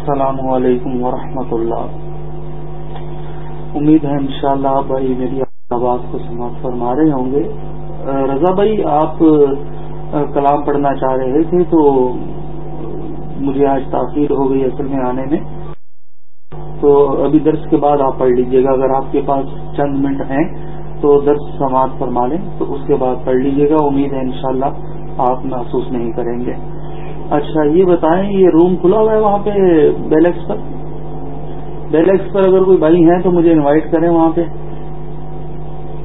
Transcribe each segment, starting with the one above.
السلام علیکم ورحمۃ اللہ۔ امید ہے انشاءاللہ شاء بھائی میری آواز کو سماعت فرما رہے ہوں گے۔ رضا بھائی، آپ کلام پڑھنا چاہ رہے تھے تو مجھے آج تاخیر ہو گئی اصل میں آنے میں۔ تو ابھی درس کے بعد آپ پڑھ لیجیے گا۔ اگر آپ کے پاس چند منٹ ہیں تو درس سماعت فرما لیں تو اس کے بعد پڑھ لیجیے گا۔ امید ہے انشاءاللہ آپ محسوس نہیں کریں گے۔ اچھا یہ بتائیں، یہ روم کھلا ہوا ہے وہاں پہ بیلیکس پر؟ بیلیکس پر اگر کوئی بھائی ہیں تو مجھے انوائٹ کریں وہاں پہ۔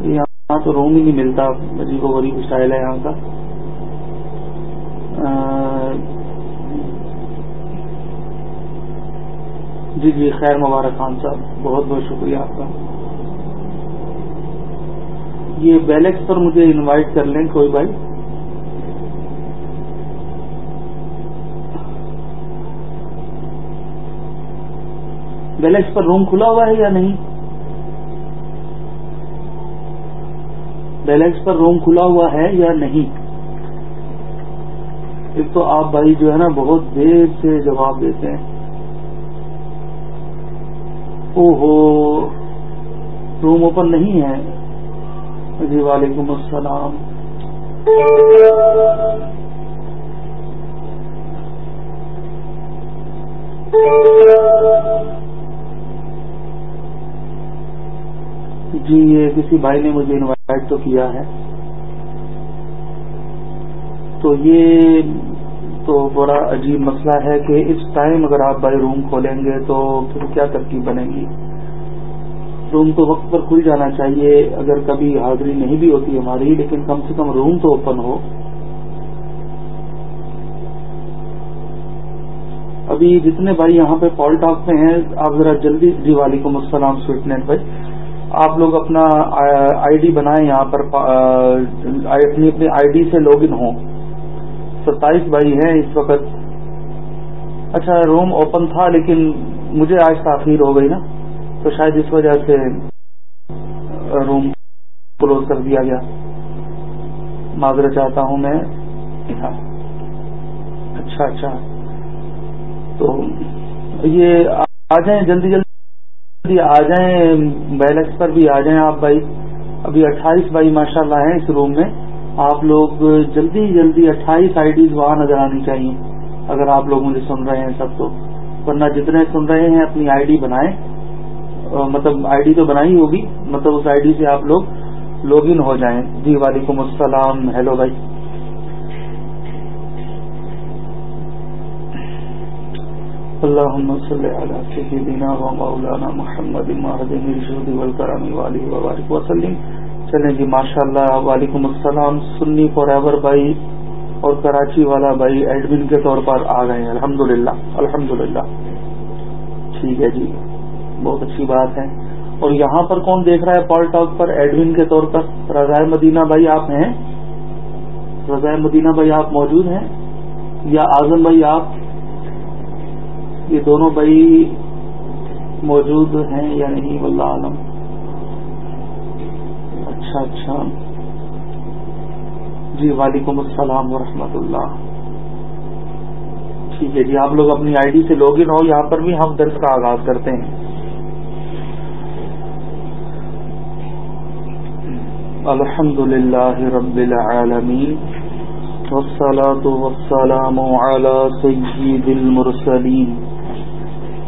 یہاں تو روم ہی نہیں ملتا عجیب و غریب اسٹائل ہے یہاں کا۔ جی جی خیر مبارک خان صاحب، بہت بہت شکریہ آپ کا۔ یہ بیلیکس پر مجھے انوائٹ کر لیں کوئی بھائی۔ بیلیکس پر روم کھلا ہوا ہے یا نہیں؟ بیلیکس پر روم کھلا ہوا ہے یا نہیں؟ ایک تو آپ بھائی جو ہے نا بہت دیر سے جواب دیتے ہیں۔ او ہو روم اوپن نہیں ہے۔ جی وعلیکم السلام۔ جی یہ کسی بھائی نے مجھے انوائٹ تو کیا ہے۔ تو یہ تو بڑا عجیب مسئلہ ہے کہ اس ٹائم اگر آپ بائی روم کھولیں گے تو پھر کیا ترکیب بنے گی؟ روم تو وقت پر کھل جانا چاہیے۔ اگر کبھی حاضری نہیں بھی ہوتی ہماری، لیکن کم سے کم روم تو اوپن ہو۔ ابھی جتنے بھائی یہاں پہ پال ٹاک میں ہیں، آپ ذرا جلدی جی وعلیکم السلام سویٹ نیٹ بھائی۔ آپ لوگ اپنا آئی ڈی بنائیں یہاں پر اپنی اپنی آئی ڈی سے لاگ ان ہوں۔ ستائیس بھائی ہیں اس وقت۔ اچھا روم اوپن تھا لیکن مجھے آج تاخیر ہو گئی نا۔ تو شاید اس وجہ سے روم کلوز کر دیا گیا۔ معذرت چاہتا ہوں میں۔ اچھا اچھا۔ تو یہ آ جائیں جلدی جلدی۔ آ جائیں بیلکس پر بھی آ جائیں آپ بھائی۔ ابھی اٹھائیس بھائی ماشاء اللہ ہیں اس روم میں۔ آپ لوگ جلدی جلدی اٹھائیس آئی ڈیز وہاں نظر آنی چاہیے، اگر آپ لوگ مجھے سن رہے ہیں سب تو۔ ورنہ جتنے سن رہے ہیں اپنی آئی ڈی بنائیں۔ مطلب آئی ڈی تو بنائی ہوگی مطلب اس آئی ڈی سے آپ لوگ لاگ ان ہو جائیں۔ جی وعلیکم السلام۔ ہیلو بھائی۔ اللہ مولانا محمد وسلم. چلیں جی ماشاء اللہ وعلیکم السلام. سنی فار ایور بھائی اور کراچی والا بھائی ایڈمن کے طور پر آ گئے ہیں. الحمد للہ الحمد للہ ٹھیک ہے جی بہت اچھی بات ہے. اور یہاں پر کون دیکھ رہا ہے؟ پال ٹاک پر ایڈمن کے طور پر. رضائے مدینہ بھائی آپ ہیں؟ رضائے مدینہ بھائی آپ موجود ہیں؟ یا اعظم بھائی آپ؟ یہ دونوں بھائی موجود ہیں یا نہیں واللہ عالم۔ اچھا اچھا۔ جی وعلیکم السلام ورحمۃ اللہ۔ ٹھیک ہے جی آپ لوگ اپنی آئی ڈی سے لاگ ان ہو، یہاں پر بھی ہم درس کا آغاز کرتے ہیں۔ الحمد للہ رب العالمین، والصلاة والسلام على سيد المرسلين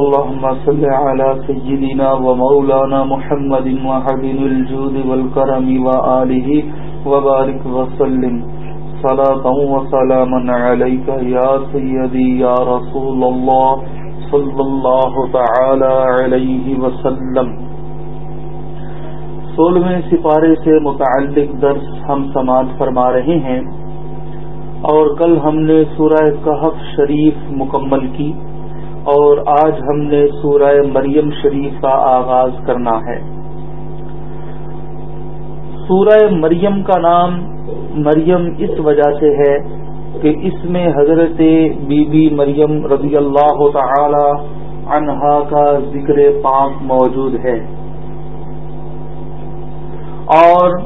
اللهم صل على سيدنا ومولانا محمد وحبن الجود والكرم وآله وبارك وسلم. صلاة وسلاما عليك يا سيدي يا رسول الله صلى الله تعالى عليه وسلم. سولہویں سپارے سے متعلق درس ہم سماعت فرما رہے ہیں اور کل ہم نے سورہ کہف شریف مکمل کی۔ اور آج ہم نے سورہ مریم شریف کا آغاز کرنا ہے۔ سورہ مریم کا نام مریم اس وجہ سے ہے کہ اس میں حضرت بی بی مریم رضی اللہ تعالی عنہا کا ذکر پاک موجود ہے۔ اور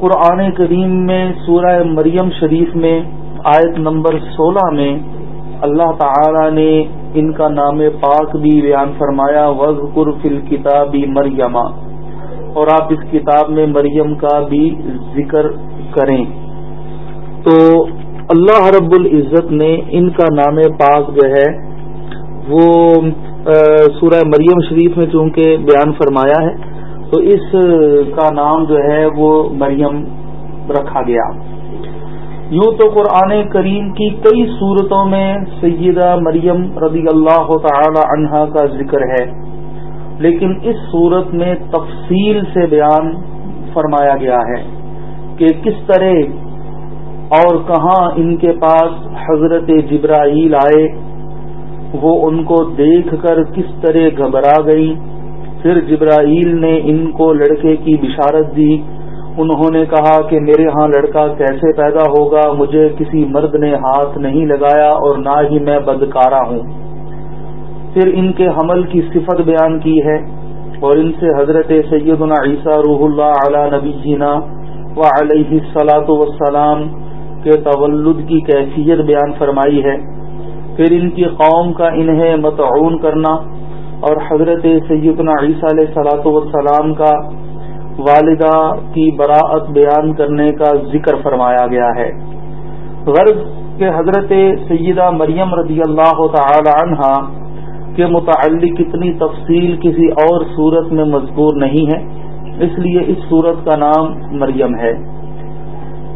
قرآن کریم میں سورہ مریم شریف میں آیت نمبر سولہ میں اللہ تعالی نے ان کا نام پاک بھی بیان فرمایا وز فل کتابی مریما اور آپ اس کتاب میں مریم کا بھی ذکر کریں۔ تو اللہ رب العزت نے ان کا نام پاک جو ہے، وہ سورہ مریم شریف میں چونکہ بیان فرمایا ہے، تو اس کا نام جو ہے، وہ مریم رکھا گیا۔ یوں تو قرآن کریم کی کئی صورتوں میں سیدہ مریم رضی اللہ تعالی عنہا کا ذکر ہے۔ لیکن اس صورت میں تفصیل سے بیان فرمایا گیا ہے کہ کس طرح اور کہاں ان کے پاس حضرت جبرائیل آئے، وہ ان کو دیکھ کر کس طرح گھبرا گئی پھر جبرائیل نے ان کو لڑکے کی بشارت دی۔ انہوں نے کہا کہ میرے ہاں لڑکا کیسے پیدا ہوگا؟ مجھے کسی مرد نے ہاتھ نہیں لگایا اور نہ ہی میں بدکارا ہوں۔ پھر ان کے حمل کی صفت بیان کی ہے اور ان سے حضرت سیدنا عیسیٰ روح اللہ علی نبی جینا و علیہ سلاۃ وسلام کے تولد کی کیفیت بیان فرمائی ہے۔ پھر ان کی قوم کا انہیں متعون کرنا اور حضرت سیدنا عیسیٰ علیہ سلاۃ وسلام کا والدہ کی براعت بیان کرنے کا ذکر فرمایا گیا ہے۔ غرض کے حضرت سیدہ مریم رضی اللہ تعالی عنہا کے متعلق اتنی تفصیل کسی اور صورت میں مذکور نہیں ہے، اس لیے اس صورت کا نام مریم ہے۔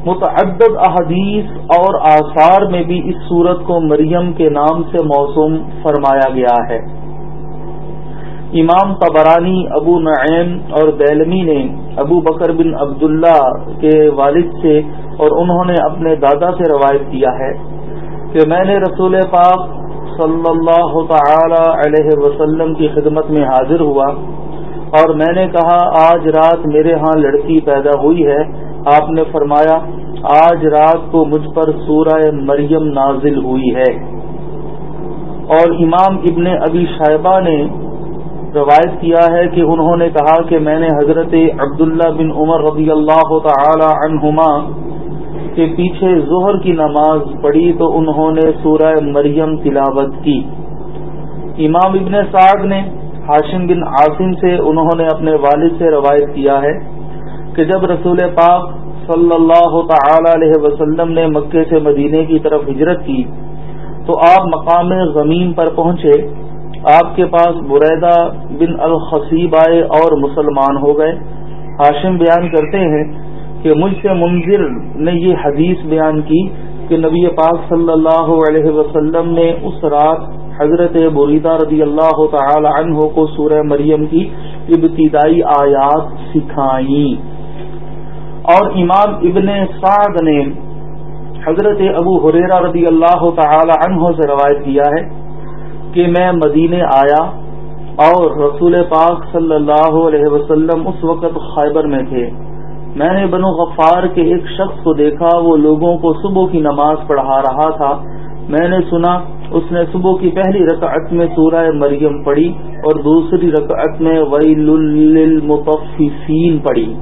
متعدد احادیث اور آثار میں بھی اس صورت کو مریم کے نام سے موسوم فرمایا گیا ہے۔ امام قبرانی ابو نعیم اور بیلمی نے ابو بکر بن عبداللہ کے والد سے اور انہوں نے اپنے دادا سے روایت کیا ہے کہ میں نے رسول پاک صلی اللہ تعالی علیہ وسلم کی خدمت میں حاضر ہوا اور میں نے کہا، آج رات میرے ہاں لڑکی پیدا ہوئی ہے۔ آپ نے فرمایا، آج رات کو مجھ پر سورہ مریم نازل ہوئی ہے۔ اور امام ابن ابی شائبہ نے روایت کیا ہے کہ انہوں نے کہا کہ میں نے حضرت عبداللہ بن عمر رضی اللہ تعالی عنہما کے پیچھے ظہر کی نماز پڑھی تو انہوں نے سورہ مریم تلاوت کی۔ امام ابن سعد نے ہاشم بن عاصم سے انہوں نے اپنے والد سے روایت کیا ہے کہ جب رسول پاک صلی اللہ تعالی علیہ وسلم نے مکے سے مدینے کی طرف ہجرت کی تو آپ مقام زمین پر پہنچے آپ کے پاس بریدہ بن الخصیب آئے اور مسلمان ہو گئے۔ ہاشم بیان کرتے ہیں کہ مجھ سے منظر نے یہ حدیث بیان کی کہ نبی پاک صلی اللہ علیہ وسلم نے اس رات حضرت بریدہ رضی اللہ تعالی عنہ کو سورہ مریم کی ابتدائی آیات سکھائیں۔ اور امام ابن سعد نے حضرت ابو حریرہ رضی اللہ تعالی عنہ سے روایت کیا ہے کہ میں مدینے آیا اور رسول پاک صلی اللہ علیہ وسلم اس وقت خیبر میں تھے۔ میں نے بنو غفار کے ایک شخص کو دیکھا، وہ لوگوں کو صبح کی نماز پڑھا رہا تھا۔ میں نے سنا، اس نے صبح کی پہلی رکعت میں سورہ مریم پڑھی اور دوسری رکعت میں ویل پڑھی۔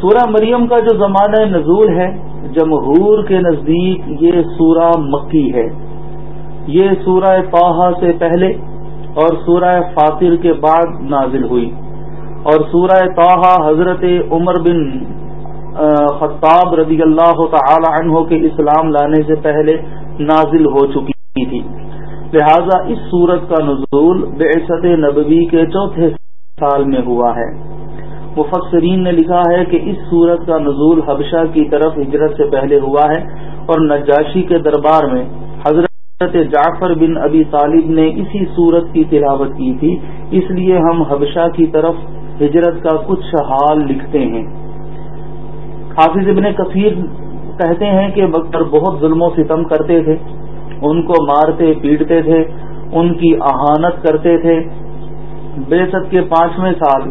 سورہ مریم کا جو زمانہ نزول ہے، جمہور کے نزدیک یہ سورہ مکی ہے۔ یہ سورہ توحا سے پہلے اور سورہ فاطر کے بعد نازل ہوئی اور سورہ توحا حضرت عمر بن خطاب رضی اللہ تعالی عنہ کے اسلام لانے سے پہلے نازل ہو چکی تھی۔ لہذا اس سورت کا نزول بعثت نبوی کے چوتھے سال میں ہوا ہے۔ مفسرین نے لکھا ہے کہ اس سورت کا نزول حبشہ کی طرف ہجرت سے پہلے ہوا ہے اور نجاشی کے دربار میں حضرت جعفر بن ابی طالب نے اسی صورت کی تلاوت کی تھی، اس لیے ہم حبشہ کی طرف ہجرت کا کچھ حال لکھتے ہیں۔ حافظ ابن کثیر کہتے ہیں کہ بکر بہت ظلم و ستم کرتے تھے، ان کو مارتے، پیٹتے تھے، ان کی اہانت کرتے تھے۔ بے ست کے پانچویں سال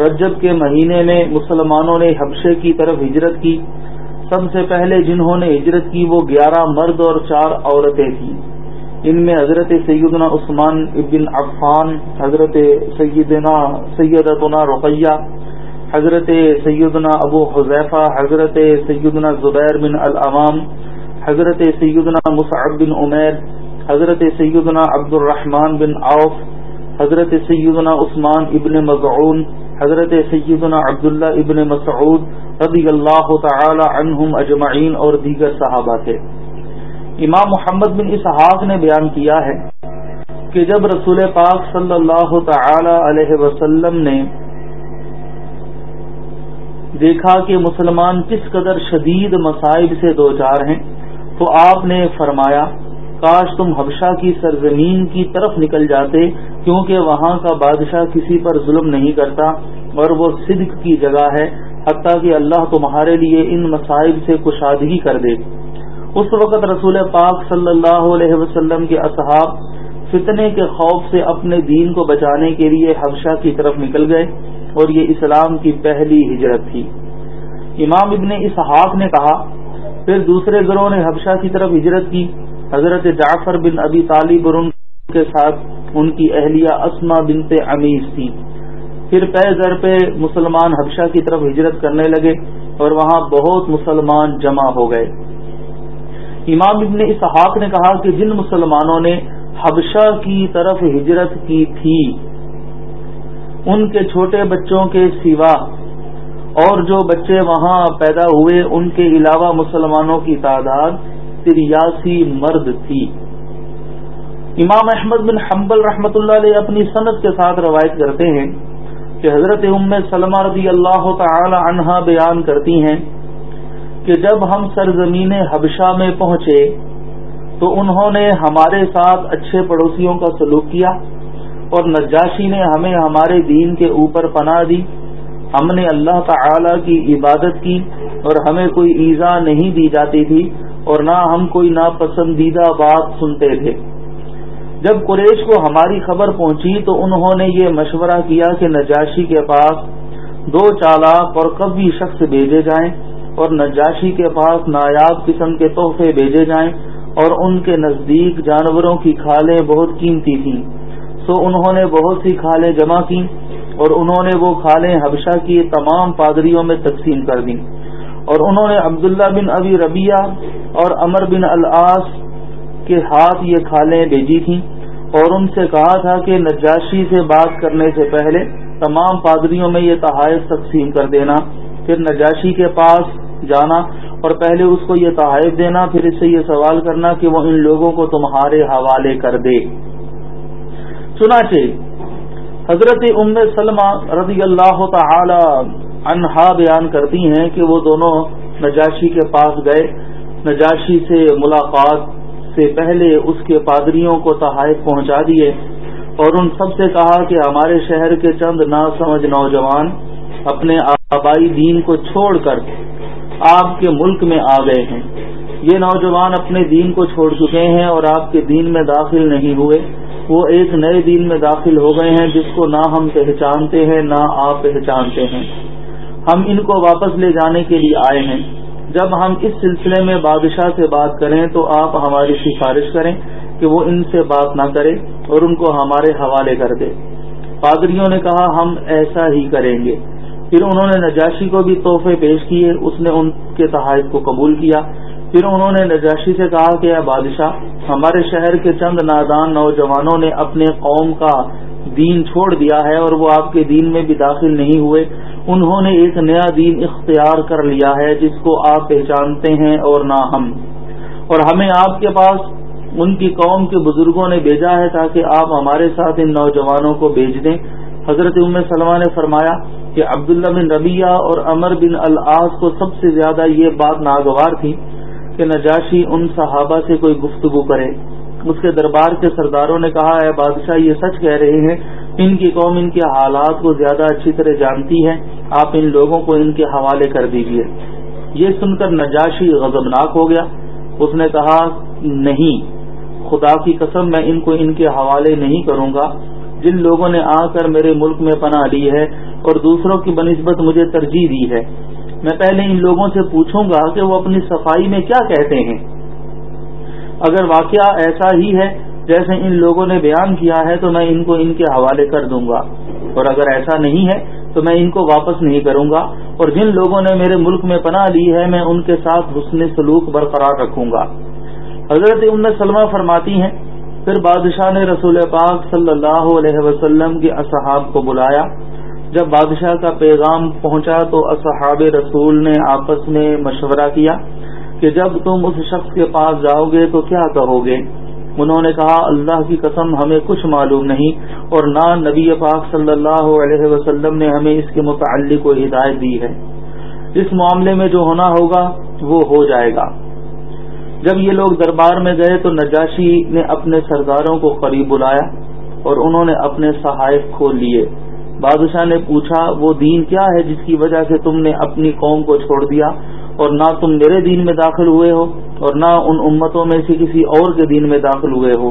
رجب کے مہینے میں مسلمانوں نے حبشے کی طرف ہجرت کی۔ سب سے پہلے جنہوں نے ہجرت کی وہ گیارہ مرد اور چار عورتیں تھیں۔ ان میں حضرت سیدنا عثمان ابن عفان، حضرت سیدنا، سیدتنا رقیہ، حضرت سیدنا ابو حذیفہ، حضرت سیدنا زبیر بن الامام، حضرت سیدنا مصعب بن عمیر، حضرت سیدنا عبد الرحمن بن عوف، حضرت سیدنا عثمان ابن مضعون حضرت سیدنا عبداللہ ابن مسعود رضی اللہ تعالی عنہم اجمعین اور دیگر صحابہ تھے۔ امام محمد بن اسحاق نے بیان کیا ہے کہ جب رسول پاک صلی اللہ تعالی علیہ وسلم نے دیکھا کہ مسلمان کس قدر شدید مصائب سے دو چار ہیں، تو آپ نے فرمایا، کاش تم حبشہ کی سرزمین کی طرف نکل جاتے، کیونکہ وہاں کا بادشاہ کسی پر ظلم نہیں کرتا اور وہ صدق کی جگہ ہے۔ حتیٰ کہ اللہ تمہارے لیے ان مصائب سے کشادگی کر دے۔ اس وقت رسول پاک صلی اللہ علیہ وسلم کے اصحاب فتنے کے خوف سے اپنے دین کو بچانے کے لیے حبشہ کی طرف نکل گئے اور یہ اسلام کی پہلی ہجرت تھی۔ امام ابن اسحاق نے کہا، پھر دوسرے گروہ نے حبشہ کی طرف ہجرت کی۔ حضرت جعفر بن ابی طالب اور ان کے ساتھ ان کی اہلیہ اسما بنت امیز تھی پھر پے زر پہ مسلمان حبشہ کی طرف ہجرت کرنے لگے اور وہاں بہت مسلمان جمع ہو گئے۔ امام ابن اسحاق نے کہا کہ جن مسلمانوں نے حبشہ کی طرف ہجرت کی تھی، ان کے چھوٹے بچوں کے سوا اور جو بچے وہاں پیدا ہوئے، ان کے علاوہ مسلمانوں کی تعداد تریاسی مرد تھی۔ امام احمد بن حنبل رحمۃ اللہ علیہ اپنی صنعت کے ساتھ روایت کرتے ہیں کہ حضرت ام سلمہ رضی اللہ تعالی عنہا بیان کرتی ہیں کہ جب ہم سرزمین حبشہ میں پہنچے تو انہوں نے ہمارے ساتھ اچھے پڑوسیوں کا سلوک کیا اور نجاشی نے ہمیں ہمارے دین کے اوپر پناہ دی۔ ہم نے اللہ تعالی کی عبادت کی اور ہمیں کوئی ایزا نہیں دی جاتی تھی اور نہ ہم کوئی ناپسندیدہ بات سنتے تھے۔ جب قریش کو ہماری خبر پہنچی تو انہوں نے یہ مشورہ کیا کہ نجاشی کے پاس دو چالاک اور کبھی شخص بھیجے جائیں اور نجاشی کے پاس نایاب قسم کے تحفے بھیجے جائیں اور ان کے نزدیک جانوروں کی کھالیں بہت قیمتی تھیں۔ سو انہوں نے بہت سی کھالیں جمع کی اور انہوں نے وہ کھالیں حبشہ کی تمام پادریوں میں تقسیم کر دیں۔ اور انہوں نے عبداللہ بن ابی ربیہ اور امر بن العاص کے ہاتھ یہ کھالیں بھیجی تھیں۔ اور ان سے کہا تھا کہ نجاشی سے بات کرنے سے پہلے تمام پادریوں میں یہ تحائف تقسیم کر دینا، پھر نجاشی کے پاس جانا اور پہلے اس کو یہ تحائف دینا، پھر اس سے یہ سوال کرنا کہ وہ ان لوگوں کو تمہارے حوالے کر دے۔ چنانچہ، حضرت ام سلمہ رضی اللہ تعالی عنہا بیان کرتی ہیں کہ وہ دونوں نجاشی کے پاس گئے، نجاشی سے ملاقات سے پہلے اس کے پادریوں کو تحائف پہنچا دیے اور ان سب سے کہا کہ ہمارے شہر کے چند نا سمجھ نوجوان اپنے آبائی دین کو چھوڑ کر آپ کے ملک میں آ گئے ہیں۔ یہ نوجوان اپنے دین کو چھوڑ چکے ہیں اور آپ کے دین میں داخل نہیں ہوئے۔ وہ ایک نئے دین میں داخل ہو گئے ہیں جس کو نہ ہم پہچانتے ہیں، نہ آپ پہچانتے ہیں۔ ہم ان کو واپس لے جانے کے لیے آئے ہیں۔ جب ہم اس سلسلے میں بادشاہ سے بات کریں تو آپ ہماری سفارش کریں کہ وہ ان سے بات نہ کرے اور ان کو ہمارے حوالے کر دے۔ پادریوں نے کہا، ہم ایسا ہی کریں گے۔ پھر انہوں نے نجاشی کو بھی تحفے پیش کیے۔ اس نے ان کے تحائف کو قبول کیا۔ پھر انہوں نے نجاشی سے کہا کہ، اے بادشاہ، ہمارے شہر کے چند نادان نوجوانوں نے اپنے قوم کا دین چھوڑ دیا ہے اور وہ آپ کے دین میں بھی داخل نہیں ہوئے۔ انہوں نے ایک نیا دین اختیار کر لیا ہے جس کو آپ پہچانتے ہیں اور نہ ہم۔ اور ہمیں آپ کے پاس ان کی قوم کے بزرگوں نے بھیجا ہے تاکہ آپ ہمارے ساتھ ان نوجوانوں کو بھیج دیں۔ حضرت ام سلمہ نے فرمایا کہ عبداللہ بن ربیہ اور امر بن العاص کو سب سے زیادہ یہ بات ناگوار تھی کہ نجاشی ان صحابہ سے کوئی گفتگو کرے۔ اس کے دربار کے سرداروں نے کہا ہے بادشاہ، یہ سچ کہہ رہے ہیں ان کی قوم ان کے حالات کو زیادہ اچھی طرح جانتی ہے، آپ ان لوگوں کو ان کے حوالے کر دیجیے یہ سن کر نجاشی غضبناک ہو گیا۔ اس نے کہا، نہیں، خدا کی قسم میں ان کو ان کے حوالے نہیں کروں گا۔ جن لوگوں نے آ کر میرے ملک میں پناہ لی ہے اور دوسروں کی بنسبت مجھے ترجیح دی ہے۔ میں پہلے ان لوگوں سے پوچھوں گا کہ وہ اپنی صفائی میں کیا کہتے ہیں۔ اگر واقعہ ایسا ہی ہے جیسے ان لوگوں نے بیان کیا ہے تو میں ان کو ان کے حوالے کر دوں گا۔ اور اگر ایسا نہیں ہے تو میں ان کو واپس نہیں کروں گا۔ اور جن لوگوں نے میرے ملک میں پناہ لی ہے، میں ان کے ساتھ حسن سلوک برقرار رکھوں گا۔ حضرت ام سلمہ فرماتی ہیں، پھر بادشاہ نے رسول پاک صلی اللہ علیہ وسلم کے اصحاب کو بلایا۔ جب بادشاہ کا پیغام پہنچا تو اصحاب رسول نے آپس میں مشورہ کیا کہ جب تم اس شخص کے پاس جاؤ گے تو کیا کہو گے؟ انہوں نے کہا، اللہ کی قسم ہمیں کچھ معلوم نہیں اور نہ نبی پاک صلی اللہ علیہ وسلم نے ہمیں اس کے متعلق کو ہدایت دی ہے۔ اس معاملے میں جو ہونا ہوگا وہ ہو جائے گا۔ جب یہ لوگ دربار میں گئے تو نجاشی نے اپنے سرداروں کو قریب بلایا اور انہوں نے اپنے صحائف کھول لیے۔ بادشاہ نے پوچھا، وہ دین کیا ہے جس کی وجہ سے تم نے اپنی قوم کو چھوڑ دیا اور نہ تم میرے دین میں داخل ہوئے ہو؟ اور نہ ان امتوں میں سے کسی اور کے دین میں داخل ہوئے ہو۔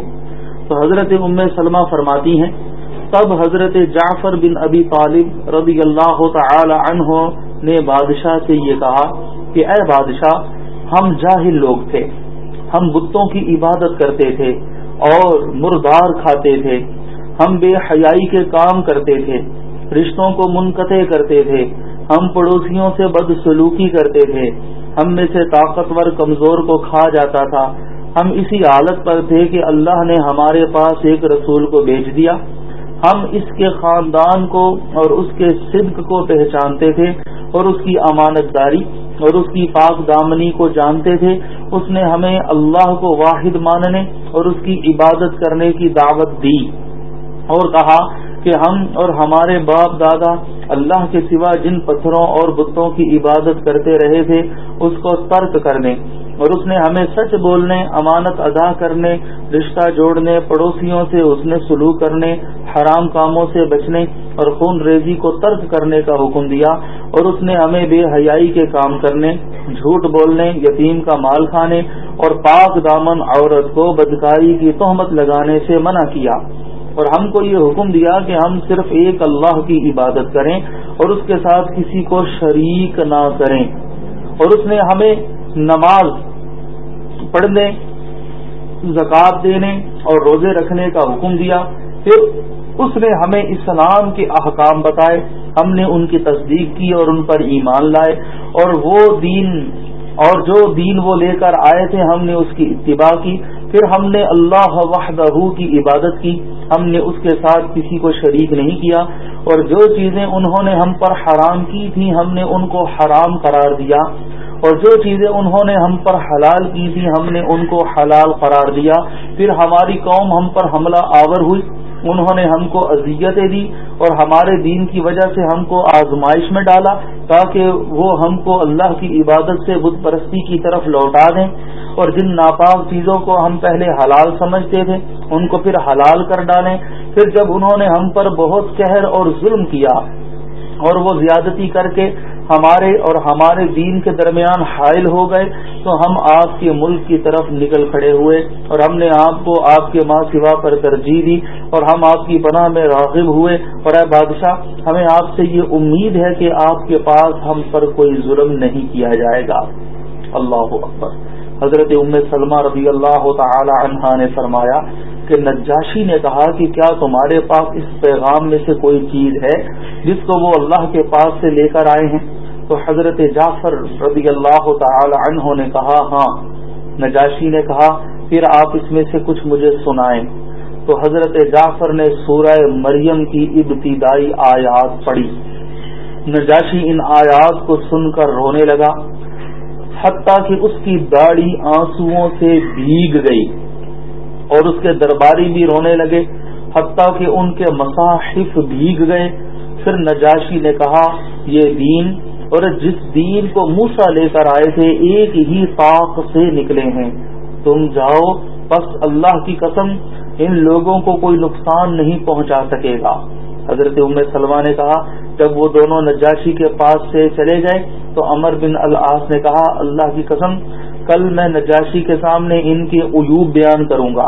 تو حضرت ام سلمہ فرماتی ہیں، تب حضرت جعفر بن ابی طالب رضی اللہ تعالی عنہ نے بادشاہ سے یہ کہا کہ، اے بادشاہ، ہم جاہل لوگ تھے، ہم بتوں کی عبادت کرتے تھے اور مردار کھاتے تھے، ہم بے حیائی کے کام کرتے تھے، رشتوں کو منقطع کرتے تھے، ہم پڑوسیوں سے بد سلوکی کرتے تھے ہم میں سے طاقتور کمزور کو کھا جاتا تھا۔ ہم اسی حالت پر تھے کہ اللہ نے ہمارے پاس ایک رسول کو بھیج دیا۔ ہم اس کے خاندان کو اور اس کے صدق کو پہچانتے تھے اور اس کی امانت داری اور اس کی پاک دامنی کو جانتے تھے۔ اس نے ہمیں اللہ کو واحد ماننے اور اس کی عبادت کرنے کی دعوت دی اور کہا کہ ہم اور ہمارے باپ دادا اللہ کے سوا جن پتھروں اور بتوں کی عبادت کرتے رہے تھے، اس کو ترک کرنے اور اس نے ہمیں سچ بولنے، امانت ادا کرنے، رشتہ جوڑنے، پڑوسیوں سے اس نے سلوک کرنے، حرام کاموں سے بچنے اور خون ریزی کو ترک کرنے کا حکم دیا۔ اور اس نے ہمیں بے حیائی کے کام کرنے، جھوٹ بولنے، یتیم کا مال کھانے اور پاک دامن عورت کو بدکاری کی تہمت لگانے سے منع کیا۔ اور ہم کو یہ حکم دیا کہ ہم صرف ایک اللہ کی عبادت کریں اور اس کے ساتھ کسی کو شریک نہ کریں اور اس نے ہمیں نماز پڑھنے، زکوٰۃ دینے اور روزے رکھنے کا حکم دیا۔ پھر اس نے ہمیں اسلام کے احکام بتائے، ہم نے ان کی تصدیق کی اور ان پر ایمان لائے۔ اور وہ دین، اور جو دین وہ لے کر آئے تھے، ہم نے اس کی اتباع کی۔ پھر ہم نے اللہ وحدہ کی عبادت کی۔ ہم نے اس کے ساتھ کسی کو شریک نہیں کیا اور جو چیزیں انہوں نے ہم پر حرام کی تھیں، ہم نے ان کو حرام قرار دیا۔ اور جو چیزیں انہوں نے ہم پر حلال کی تھیں، ہم نے ان کو حلال قرار دیا۔ پھر ہماری قوم ہم پر حملہ آور ہوئی۔ انہوں نے ہم کو اذیتیں دی اور ہمارے دین کی وجہ سے ہم کو آزمائش میں ڈالا تاکہ وہ ہم کو اللہ کی عبادت سے بت پرستی کی طرف لوٹا دیں اور جن ناپاک چیزوں کو ہم پہلے حلال سمجھتے تھے، ان کو پھر حلال کر ڈالیں۔ پھر جب انہوں نے ہم پر بہت قہر اور ظلم کیا اور وہ زیادتی کر کے ہمارے اور ہمارے دین کے درمیان حائل ہو گئے تو ہم آپ کے ملک کی طرف نکل کھڑے ہوئے اور ہم نے آپ کو آپ کے ماں سوا پر ترجیح دی اور ہم آپ کی پناہ میں راغب ہوئے اور اے بادشاہ، ہمیں آپ سے یہ امید ہے کہ آپ کے پاس ہم پر کوئی ظلم نہیں کیا جائے گا۔ اللہ اکبر۔ حضرت ام سلمہ رضی اللہ تعالی عنہا نے فرمایا کہ نجاشی نے کہا کہ کیا تمہارے پاس اس پیغام میں سے کوئی چیز ہے جس کو وہ اللہ کے پاس سے لے کر آئے ہیں؟ تو حضرت جعفر رضی اللہ تعالی عنہ نے کہا ہاں۔ نجاشی نے کہا، پھر آپ اس میں سے کچھ مجھے سنائیں۔ تو حضرت جعفر نے سورہ مریم کی ابتدائی آیات پڑھی۔ نجاشی ان آیات کو سن کر رونے لگا، حتیٰ کہ اس کی داڑھی آنسو سے بھیگ گئی۔ اور اس کے درباری بھی رونے لگے، حتیٰ کہ ان کے مصاحف بھیگ گئے۔ پھر نجاشی نے کہا، یہ دین اور جس دین کو موسا لے کر آئے تھے، ایک ہی پاک سے نکلے ہیں۔ تم جاؤ، بس اللہ کی قسم، ان لوگوں کو کوئی نقصان نہیں پہنچا سکے گا۔ حضرت ام سلمہ نے کہا، جب وہ دونوں نجاشی کے پاس سے چلے گئے، تو امر بن العاص نے کہا، اللہ کی قسم کل میں نجاشی کے سامنے ان کے عیوب بیان کروں گا۔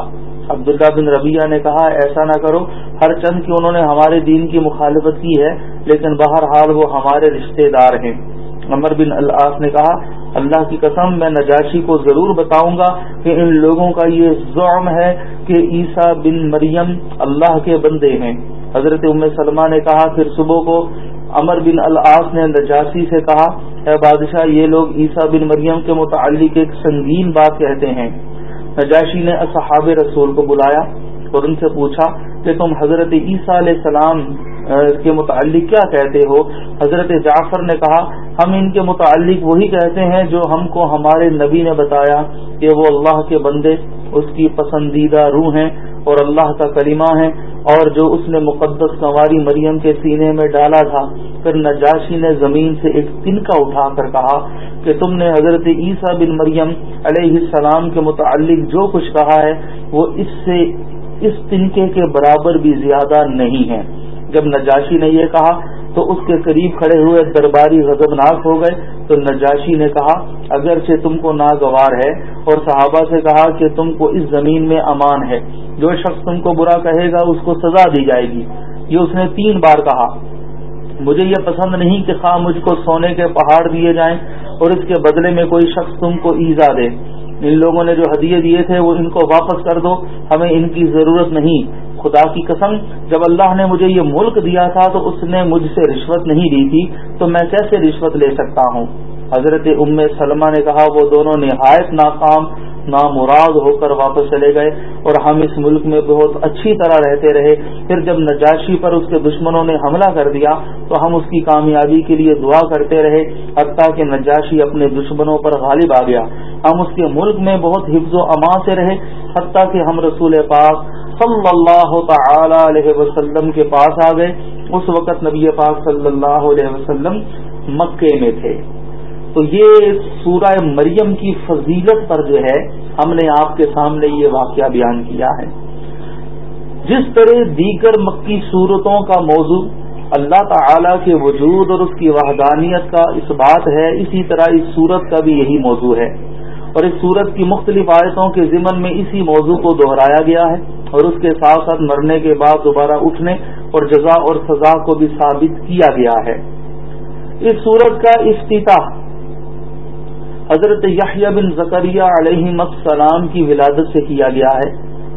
عبداللہ بن ربیہ نے کہا، ایسا نہ کرو، ہر چند کی انہوں نے ہمارے دین کی مخالفت کی ہے، لیکن بہرحال وہ ہمارے رشتہ دار ہیں۔ عمر بن العاص نے کہا، اللہ کی قسم، میں نجاشی کو ضرور بتاؤں گا کہ ان لوگوں کا یہ زعم ہے کہ عیسیٰ بن مریم اللہ کے بندے ہیں۔ حضرت ام سلمہ نے کہا، پھر صبح کو عمر بن العاص نے نجاشی سے کہا، اے بادشاہ، یہ لوگ عیسیٰ بن مریم کے متعلق ایک سنگین بات کہتے ہیں. نجاشی نے اصحاب رسول کو بلایا اور ان سے پوچھا، کہ تم حضرت عیسیٰ علیہ السلام کے متعلق کیا کہتے ہو؟ حضرت جعفر نے کہا، ہم ان کے متعلق وہی کہتے ہیں جو ہم کو ہمارے نبی نے بتایا کہ وہ اللہ کے بندے، اس کی پسندیدہ روح ہیں اور اللہ کا کلمہ ہے۔ اور جو اس نے مقدس کنواری مریم کے سینے میں ڈالا تھا، پھر نجاشی نے زمین سے ایک تنکا اٹھا کر کہا کہ تم نے حضرت عیسیٰ بن مریم علیہ السلام کے متعلق جو کچھ کہا ہے، وہ اس سے اس تنکے کے برابر بھی زیادہ نہیں ہے۔ جب نجاشی نے یہ کہا تو اس کے قریب کھڑے ہوئے درباری غضبناک ہو گئے۔ تو نجاشی نے کہا، اگرچہ تم کو ناگوار ہے، اور صحابہ سے کہا کہ تم کو اس زمین میں امان ہے۔ جو شخص تم کو برا کہے گا، اس کو سزا دی جائے گی۔ یہ اس نے تین بار کہا۔ مجھے یہ پسند نہیں کہ خواہ مجھ کو سونے کے پہاڑ دیے جائیں اور اس کے بدلے میں کوئی شخص تم کو ایزا دے۔ ان لوگوں نے جو ہدیے دیے تھے، وہ ان کو واپس کر دو، ہمیں ان کی ضرورت نہیں۔ خدا کی قسم، جب اللہ نے مجھے یہ ملک دیا تھا تو اس نے مجھ سے رشوت نہیں دی تھی، تو میں کیسے رشوت لے سکتا ہوں؟ حضرت ام سلمہ نے کہا، وہ دونوں نہایت ناکام نامراد ہو کر واپس چلے گئے اور ہم اس ملک میں بہت اچھی طرح رہتے رہے۔ پھر جب نجاشی پر اس کے دشمنوں نے حملہ کر دیا تو ہم اس کی کامیابی کے لیے دعا کرتے رہے، حتیٰ کہ نجاشی اپنے دشمنوں پر غالب آ گیا۔ ہم اس کے ملک میں بہت حفظ و امان سے رہے، حتیٰ کہ ہم رسول پاک صلی اللہ تعالی علیہ وسلم کے پاس آ گئے۔ اس وقت نبی پاک صلی اللہ علیہ وسلم مکے میں تھے۔ تو یہ سورہ مریم کی فضیلت پر جو ہے، ہم نے آپ کے سامنے یہ واقعہ بیان کیا ہے۔ جس طرح دیگر مکی صورتوں کا موضوع، اللہ تعالی کے وجود اور اس کی وحدانیت کا اس بات ہے، اسی طرح اس صورت کا بھی یہی موضوع ہے۔ اور اس صورت کی مختلف آیتوں کے ضمن میں اسی موضوع کو دہرایا گیا ہے۔ اور اس کے ساتھ ساتھ مرنے کے بعد دوبارہ اٹھنے اور جزا اور سزا کو بھی ثابت کیا گیا ہے۔ اس صورت کا افتتاح حضرت یحییٰ بن زکریہ علیہ السلام کی ولادت سے کیا گیا ہے۔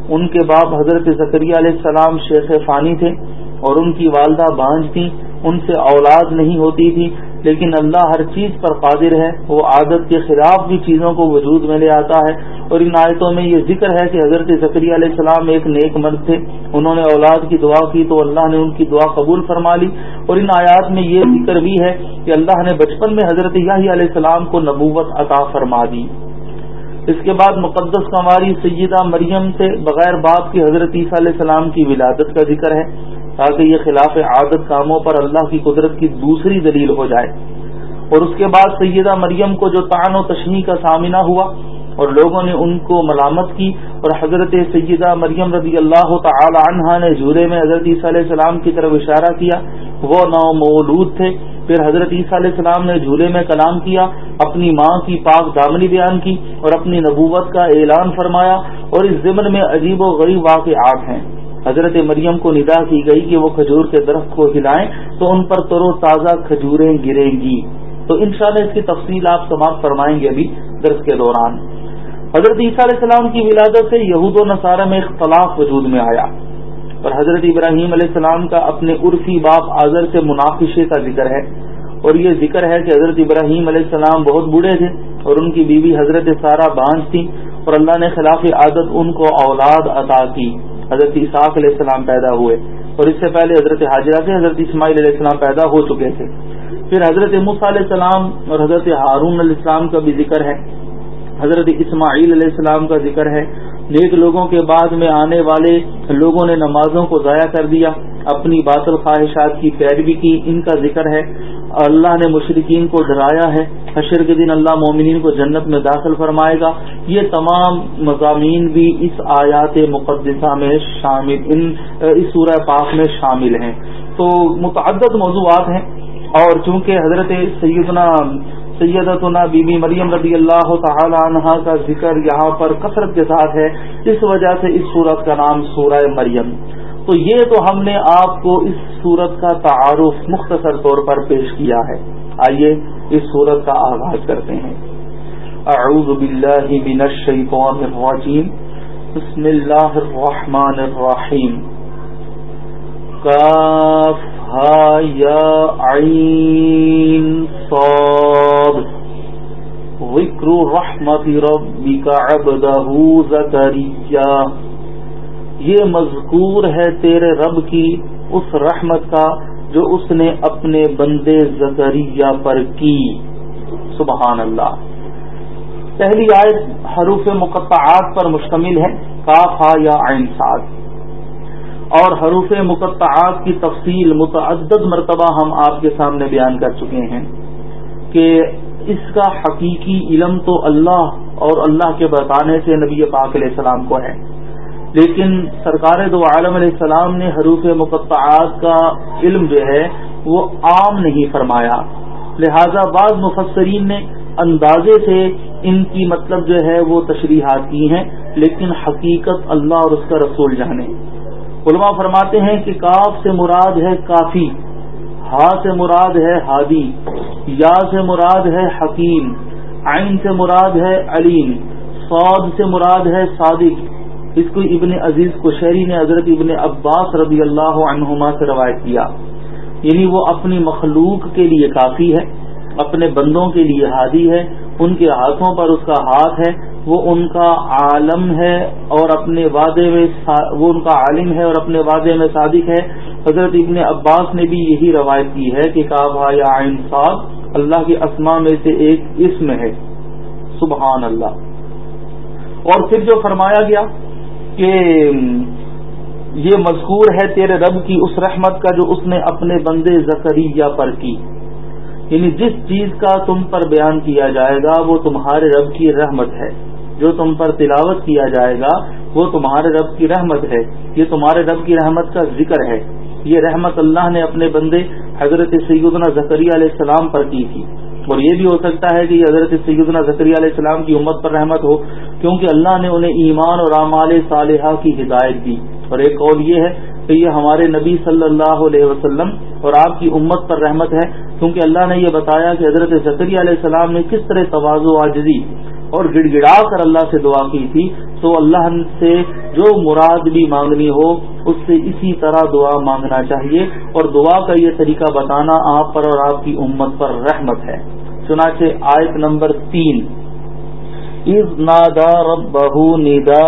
ان کے باپ حضرت زکریہ علیہ السلام شیخ فانی تھے اور ان کی والدہ بانج تھیں ان سے اولاد نہیں ہوتی تھی۔ لیکن اللہ ہر چیز پر قادر ہے، وہ عادت کے خلاف بھی چیزوں کو وجود میں لے آتا ہے۔ اور ان آیتوں میں یہ ذکر ہے کہ حضرت ذکری علیہ السلام ایک نیک مرد تھے۔ انہوں نے اولاد کی دعا کی تو اللہ نے ان کی دعا قبول فرما لی۔ اور ان آیات میں یہ ذکر بھی ہے کہ اللہ نے بچپن میں حضرت یاہی علیہ السلام کو نبوت عطا فرما دی۔ اس کے بعد مقدس کماری سیدہ مریم سے بغیر باپ کی حضرت عیسیٰ علیہ السلام کی ولادت کا ذکر ہے۔ تاکہ یہ خلاف عادت کاموں پر اللہ کی قدرت کی دوسری دلیل ہو جائے۔ اور اس کے بعد سیدہ مریم کو جو تعن و تشنی کا سامنا ہوا اور لوگوں نے ان کو ملامت کی اور حضرت سیدہ مریم رضی اللہ تعالی عنہا نے جھولے میں حضرت عیسیٰ علیہ السلام کی طرف اشارہ کیا، وہ نو مولود تھے۔ پھر حضرت عیسیٰ علیہ السلام نے جھولے میں کلام کیا، اپنی ماں کی پاک دامنی بیان کی اور اپنی نبوت کا اعلان فرمایا۔ اور اس ضمن میں عجیب و غریب واقعات ہیں۔ حضرت مریم کو ندا کی گئی کہ وہ کھجور کے درخت کو ہلائیں تو ان پر تر و تازہ کھجوریں گریں گی۔ تو انشاءاللہ اس کی تفصیل آپ سماعت فرمائیں گے ابھی درس کے دوران۔ حضرت عیسیٰ علیہ السلام کی ولادت سے یہود و نصارہ میں اختلاف وجود میں آیا۔ اور حضرت ابراہیم علیہ السلام کا اپنے عرفی باپ آزر سے مناقشے کا ذکر ہے۔ اور یہ ذکر ہے کہ حضرت ابراہیم علیہ السلام بہت بوڑھے تھے اور ان کی بیوی حضرت سارا بانج تھی اور اللہ نے خلاف عادت ان کو اولاد عطا کی۔ حضرت اساق علیہ السلام پیدا ہوئے اور اس سے پہلے حضرت حاجرہ سے حضرت اسماعیل علیہ السلام پیدا ہو چکے تھے۔ پھر حضرت علیہ السلام اور حضرت ہارون علیہ السلام کا بھی ذکر ہے۔ حضرت اسماعیل علیہ السلام کا ذکر ہے۔ نیک لوگوں کے بعد میں آنے والے لوگوں نے نمازوں کو ضائع کر دیا۔ اپنی باطل خواہشات کی پیروی کی، ان کا ذکر ہے۔ اللہ نے مشرقین کو ڈرایا ہے۔ حشر کے دن اللہ مومنین کو جنت میں داخل فرمائے گا۔ یہ تمام مضامین بھی اس آیات مقدسہ میں شامل، ان، اس سورہ پاک میں شامل ہیں۔ تو متعدد موضوعات ہیں۔ اور چونکہ حضرت سیدنا، سیدتنا بی بی مریم رضی اللہ تعالی عنہ کا ذکر یہاں پر کثرت کے ساتھ ہے، اس وجہ سے اس صورت کا نام سورہ مریم۔ تو یہ تو ہم نے آپ کو اس صورت کا تعارف مختصر طور پر پیش کیا ہے۔ آئیے اس صورت کا آغاز کرتے ہیں۔ اعوذ باللہ من الشیطان الرجیم۔ بسم اللہ الرحمن الرحیم۔ کاف، ہا، یا، عین، صاد۔ ذکر رحمت ربک عبدہ، زکریہ۔ یہ مذکور ہے تیرے رب کی اس رحمت کا جو اس نے اپنے بندے زکریہ پر کی۔ سبحان اللہ۔ پہلی آیت حروف مقطعات پر مشتمل ہے کافا یا، عین سات اور حروف مقطعات کی تفصیل متعدد مرتبہ ہم آپ کے سامنے بیان کر چکے ہیں کہ اس کا حقیقی علم تو اللہ اور اللہ کے بتانے سے نبی پاک علیہ السلام کو ہے۔ لیکن سرکار دو عالم علیہ السلام نے حروف مقطعات کا علم جو ہے وہ عام نہیں فرمایا۔ لہذا بعض مفسرین نے اندازے سے ان کی مطلب جو ہے وہ تشریحات کی ہیں، لیکن حقیقت اللہ اور اس کا رسول جانے۔ علماء فرماتے ہیں کہ کاف سے مراد ہے کافی، ہا سے مراد ہے ہادی، یا سے مراد ہے حکیم، عین سے مراد ہے علیم سعود سے مراد ہے صادق۔ اس کو ابن عزیز کو شہری نے حضرت ابن عباس رضی اللہ عنہما سے روایت کیا۔ یعنی وہ اپنی مخلوق کے لیے کافی ہے، اپنے بندوں کے لیے ہادی ہے، ان کے ہاتھوں پر اس کا ہاتھ ہے، وہ ان کا عالم ہے اور اپنے وعدے میں وہ ان کا عالم ہے اور اپنے وعدے میں صادق ہے۔ حضرت ابن عباس نے بھی یہی روایت کی ہے کہ کعبہ یا صاحب اللہ کے اسما میں سے ایک اسم ہے۔ سبحان اللہ۔ اور پھر جو فرمایا گیا کہ یہ مذکور ہے تیرے رب کی اس رحمت کا جو اس نے اپنے بندے زکریہ پر کی۔ یعنی جس چیز کا تم پر بیان کیا جائے گا، وہ تمہارے رب کی رحمت ہے۔ جو تم پر تلاوت کیا جائے گا، وہ تمہارے رب کی رحمت ہے۔ یہ تمہارے رب کی رحمت کا ذکر ہے۔ یہ رحمت اللہ نے اپنے بندے حضرت سیدنا زکریہ علیہ السلام پر کی تھی۔ اور یہ بھی ہو سکتا ہے کہ حضرت سیدنا زکریہ علیہ السلام کی امت پر رحمت ہو، کیونکہ اللہ نے انہیں ایمان اور اعمال صالحہ کی ہدایت دی۔ اور ایک قول یہ ہے کہ یہ ہمارے نبی صلی اللہ علیہ وسلم اور آپ کی امت پر رحمت ہے، کیونکہ اللہ نے یہ بتایا کہ حضرت زکریہ علیہ السلام نے کس طرح توازو آجزی اور گڑ گڑا کر اللہ سے دعا کی تھی، تو اللہ سے جو مراد بھی مانگنی ہو، اس سے اسی طرح دعا مانگنا چاہیے۔ اور دعا کا یہ طریقہ بتانا آپ پر اور آپ کی امت پر رحمت ہے۔ چنانچہ آیت نمبر تین۔ از نادا رب ندا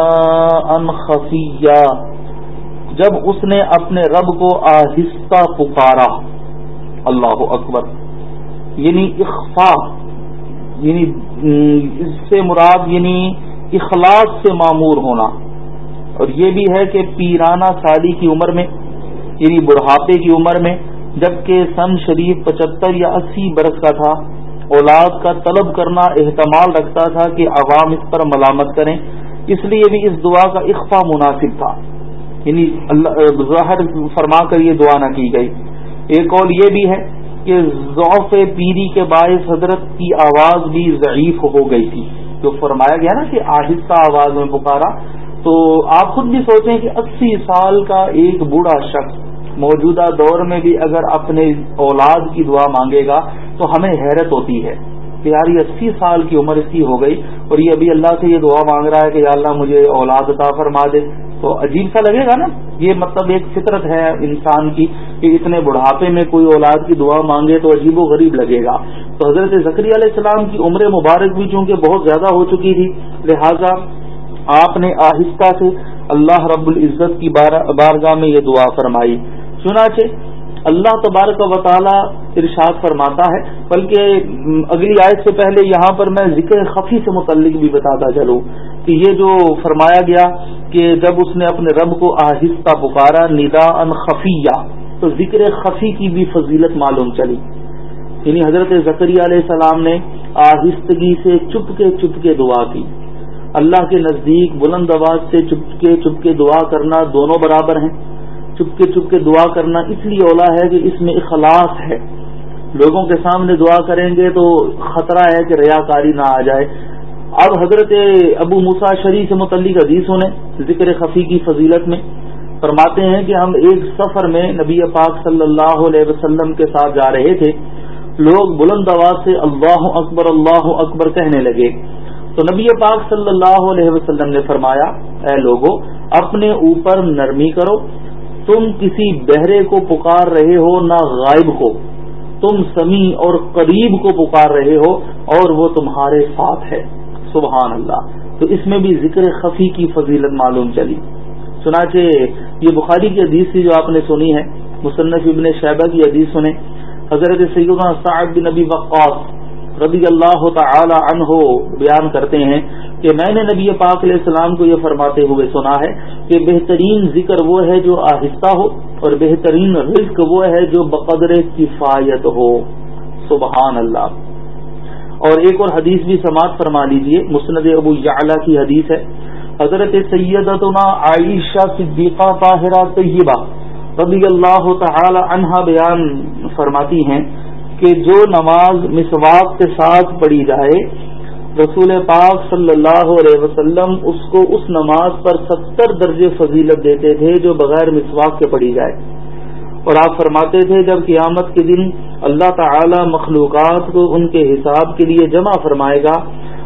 ان خفیہ جب اس نے اپنے رب کو آہستہ پکارا۔ اللہ اکبر۔ یعنی اخفا۔ یعنی اس سے مراد یعنی اخلاص سے معمور ہونا۔ اور یہ بھی ہے کہ پیرانہ سالی کی عمر میں یعنی بڑھاپے کی عمر میں، جبکہ سن شریف پچہتر یا اسی برس کا تھا اولاد کا طلب کرنا احتمال رکھتا تھا کہ عوام اس پر ملامت کریں۔ اس لیے بھی اس دعا کا اخفا مناسب تھا۔ یعنی ظاہر فرما کر یہ دعا نہ کی گئی۔ ایک اور یہ بھی ہے کہ ذوف پیری کے باعث حضرت کی آواز بھی ضعیف ہو گئی تھی۔ جو فرمایا گیا نا کہ آہستہ آواز میں پکارا، تو آپ خود بھی سوچیں کہ اسی سال کا ایک بوڑھا شخص موجودہ دور میں بھی اگر اپنے اولاد کی دعا مانگے گا تو ہمیں حیرت ہوتی ہے۔ کہ یار یہ اسی سال کی عمر اس کی ہو گئی اور یہ ابھی اللہ سے یہ دعا مانگ رہا ہے کہ یا اللہ مجھے اولاد عطا فرما دے۔ تو عجیب سا لگے گا نا؟ یہ مطلب ایک فطرت ہے انسان کی کہ اتنے بڑھاپے میں کوئی اولاد کی دعا مانگے تو عجیب و غریب لگے گا۔ تو حضرت ذکری علیہ السلام کی عمر مبارک بھی چونکہ بہت زیادہ ہو چکی تھی، لہذا آپ نے آہستہ سے اللہ رب العزت کی بارگاہ میں یہ دعا فرمائی۔ چنانچہ اللہ تبارک و تعالی ارشاد فرماتا ہے، بلکہ اگلی آیت سے پہلے یہاں پر میں ذکر خفی سے متعلق بھی بتاتا چلوں کہ یہ جو فرمایا گیا کہ جب اس نے اپنے رب کو آہستہ پکارا ندا ان خفیہ تو ذکر خفی کی بھی فضیلت معلوم چلی۔ یعنی حضرت ذکری علیہ السلام نے آہستگی سے چپ کے چپ کے دعا کی۔ اللہ کے نزدیک بلند آواز سے چپ کے چپ کے دعا کرنا دونوں برابر ہیں۔ چپ کے چپ کے دعا کرنا اس لیے اولا ہے کہ اس میں اخلاص ہے۔ لوگوں کے سامنے دعا کریں گے تو خطرہ ہے کہ ریاکاری نہ آ جائے۔ اب حضرت ابو مسا شریف سے متعلق حدیث سنیں ذکر خفی کی فضیلت میں فرماتے ہیں کہ ہم ایک سفر میں نبی پاک صلی اللہ علیہ وسلم کے ساتھ جا رہے تھے۔ لوگ بلند آواز سے اللہ اکبر اللہ اکبر کہنے لگے۔ تو نبی پاک صلی اللہ علیہ وسلم نے فرمایا، اے لوگوں اپنے اوپر نرمی کرو۔ تم کسی بہرے کو پکار رہے ہو، نہ غائب کو۔ تم سمیع اور قریب کو پکار رہے ہو اور وہ تمہارے ساتھ ہے۔ سبحان اللہ۔ تو اس میں بھی ذکر خفی کی فضیلت معلوم چلی۔ چنانچہ یہ بخاری کی حدیث تھی جو آپ نے سنی ہے۔ مصنف ابن شہبہ کی حدیث سنیں۔ حضرت سیدنا سعد بن نبی وقاص رضی اللہ تعالی عنہ بیان کرتے ہیں کہ میں نے نبی پاک علیہ السلام کو یہ فرماتے ہوئے سنا ہے کہ بہترین ذکر وہ ہے جو آہستہ ہو اور بہترین رزق وہ ہے جو بقدر کفایت ہو۔ سبحان اللہ۔ اور ایک اور حدیث بھی سماعت فرما لیجیے مسند ابو یعلا کی حدیث ہے۔ حضرت سیدتنا عائشہ صدیقہ طاہرہ طیبہ رضی اللہ تعالی عنہا بیان فرماتی ہیں کہ جو نماز مسواق کے ساتھ پڑھی جائے، رسول پاک صلی اللہ علیہ وسلم اس کو اس نماز پر ستر درجے فضیلت دیتے تھے جو بغیر مسواق کے پڑھی جائے۔ اور آپ فرماتے تھے، جب قیامت کے دن اللہ تعالی مخلوقات کو ان کے حساب کے لیے جمع فرمائے گا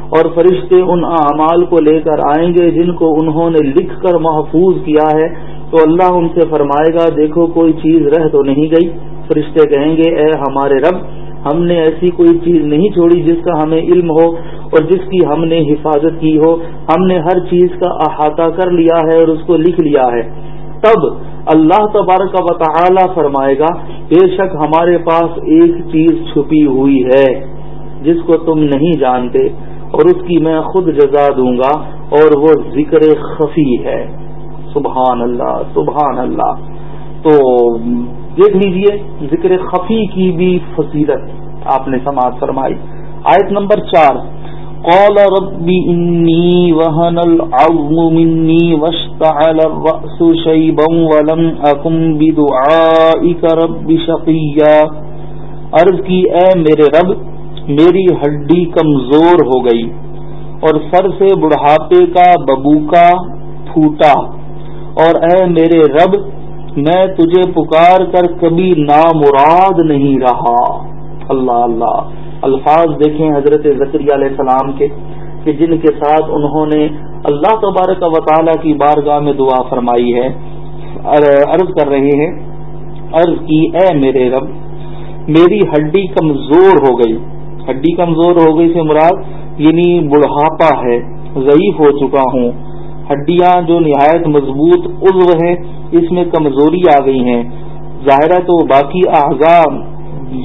اور فرشتے ان اعمال کو لے کر آئیں گے جن کو انہوں نے لکھ کر محفوظ کیا ہے، تو اللہ ان سے فرمائے گا، دیکھو کوئی چیز رہ تو نہیں گئی۔ فرشتے کہیں گے، اے ہمارے رب، ہم نے ایسی کوئی چیز نہیں چھوڑی جس کا ہمیں علم ہو اور جس کی ہم نے حفاظت کی ہو۔ ہم نے ہر چیز کا احاطہ کر لیا ہے اور اس کو لکھ لیا ہے۔ تب اللہ تبارک و تعالی فرمائے گا، بے شک ہمارے پاس ایک چیز چھپی ہوئی ہے جس کو تم نہیں جانتے اور اس کی میں خود جزا دوں گا اور وہ ذکر خفی ہے۔ سبحان اللہ سبحان اللہ۔ تو دیکھ لیجیے، ذکر خفی کی بھی فصیلت آپ نے سماعت فرمائی۔ آیت نمبر چار، قال رب انی وهن العظم مني واشتعل الرأس شيبا ولم اكن بدعائك رب شقيا عرض کی، اے میرے رب، میری ہڈی کمزور ہو گئی اور سر سے بڑھاپے کا ببوکا پھوٹا اور اے میرے رب میں تجھے پکار کر کبھی نامراد نہیں رہا۔ اللہ اللہ۔ الفاظ دیکھیں حضرت ذکری علیہ السلام کے، کہ جن کے ساتھ انہوں نے اللہ تبارک و تعالی کی بارگاہ میں دعا فرمائی ہے۔ عرض کر رہے ہیں، عرض کی، اے میرے رب، میری ہڈی کمزور ہو گئی۔ ہڈی کمزور ہو گئی سے مراد یعنی بڑھاپا ہے، ضعیف ہو چکا ہوں۔ ہڈیاں جو نہایت مضبوط عضو ہیں، اس میں کمزوری آ گئی ہیں۔ ظاہرہ تو باقی اعضاء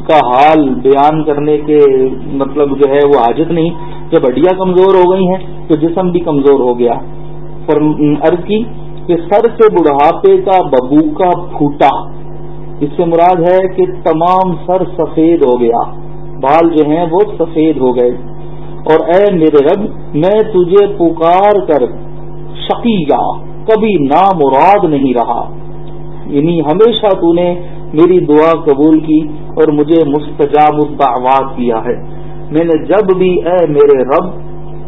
کا حال بیان کرنے کے مطلب جو ہے وہ حاجت نہیں۔ جب ہڈیاں کمزور ہو گئی ہیں، تو جسم بھی کمزور ہو گیا۔ عرض کی کہ سر سے بڑھاپے کا ببو کا پھوٹا۔ اس سے مراد ہے کہ تمام سر سفید ہو گیا۔ بال جو ہیں وہ سفید ہو گئے۔ اور اے میرے رب، میں تجھے پکار کر شقیہ، کبھی نامراد نہیں رہا۔ یعنی ہمیشہ تو نے میری دعا قبول کی اور مجھے مستجاب الدعوات کیا ہے۔ میں نے جب بھی اے میرے رب،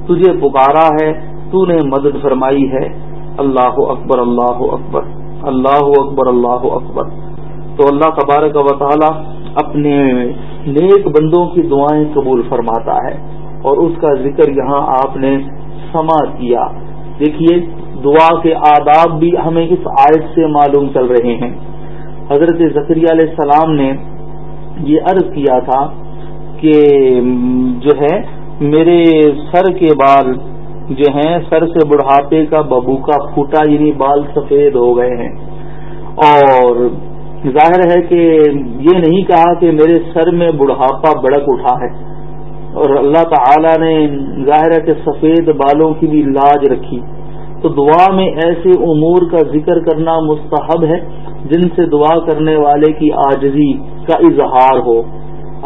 تجھے پکارا ہے، تو نے مدد فرمائی ہے۔ اللہ اکبر اللہ اکبر اللہ اکبر اللہ اکبر۔ تو اللہ تبارک و تعالی اپنے نیک بندوں کی دعائیں قبول فرماتا ہے اور اس کا ذکر یہاں آپ نے سما کیا۔ دیکھیے، دعا کے آداب بھی ہمیں اس آیت سے معلوم چل رہے ہیں۔ حضرت ذکری علیہ السلام نے یہ عرض کیا تھا کہ، جو ہے، میرے سر کے بال جو ہیں، سر سے بڑھاپے کا ببو کا پھوٹا یعنی بال سفید ہو گئے ہیں۔ اور ظاہر ہے کہ یہ نہیں کہا کہ میرے سر میں بڑھاپا بڑک اٹھا ہے۔ اور اللہ تعالی نے ظاہر ہے کہ سفید بالوں کی بھی لاج رکھی۔ تو دعا میں ایسے امور کا ذکر کرنا مستحب ہے جن سے دعا کرنے والے کی آجزی کا اظہار ہو۔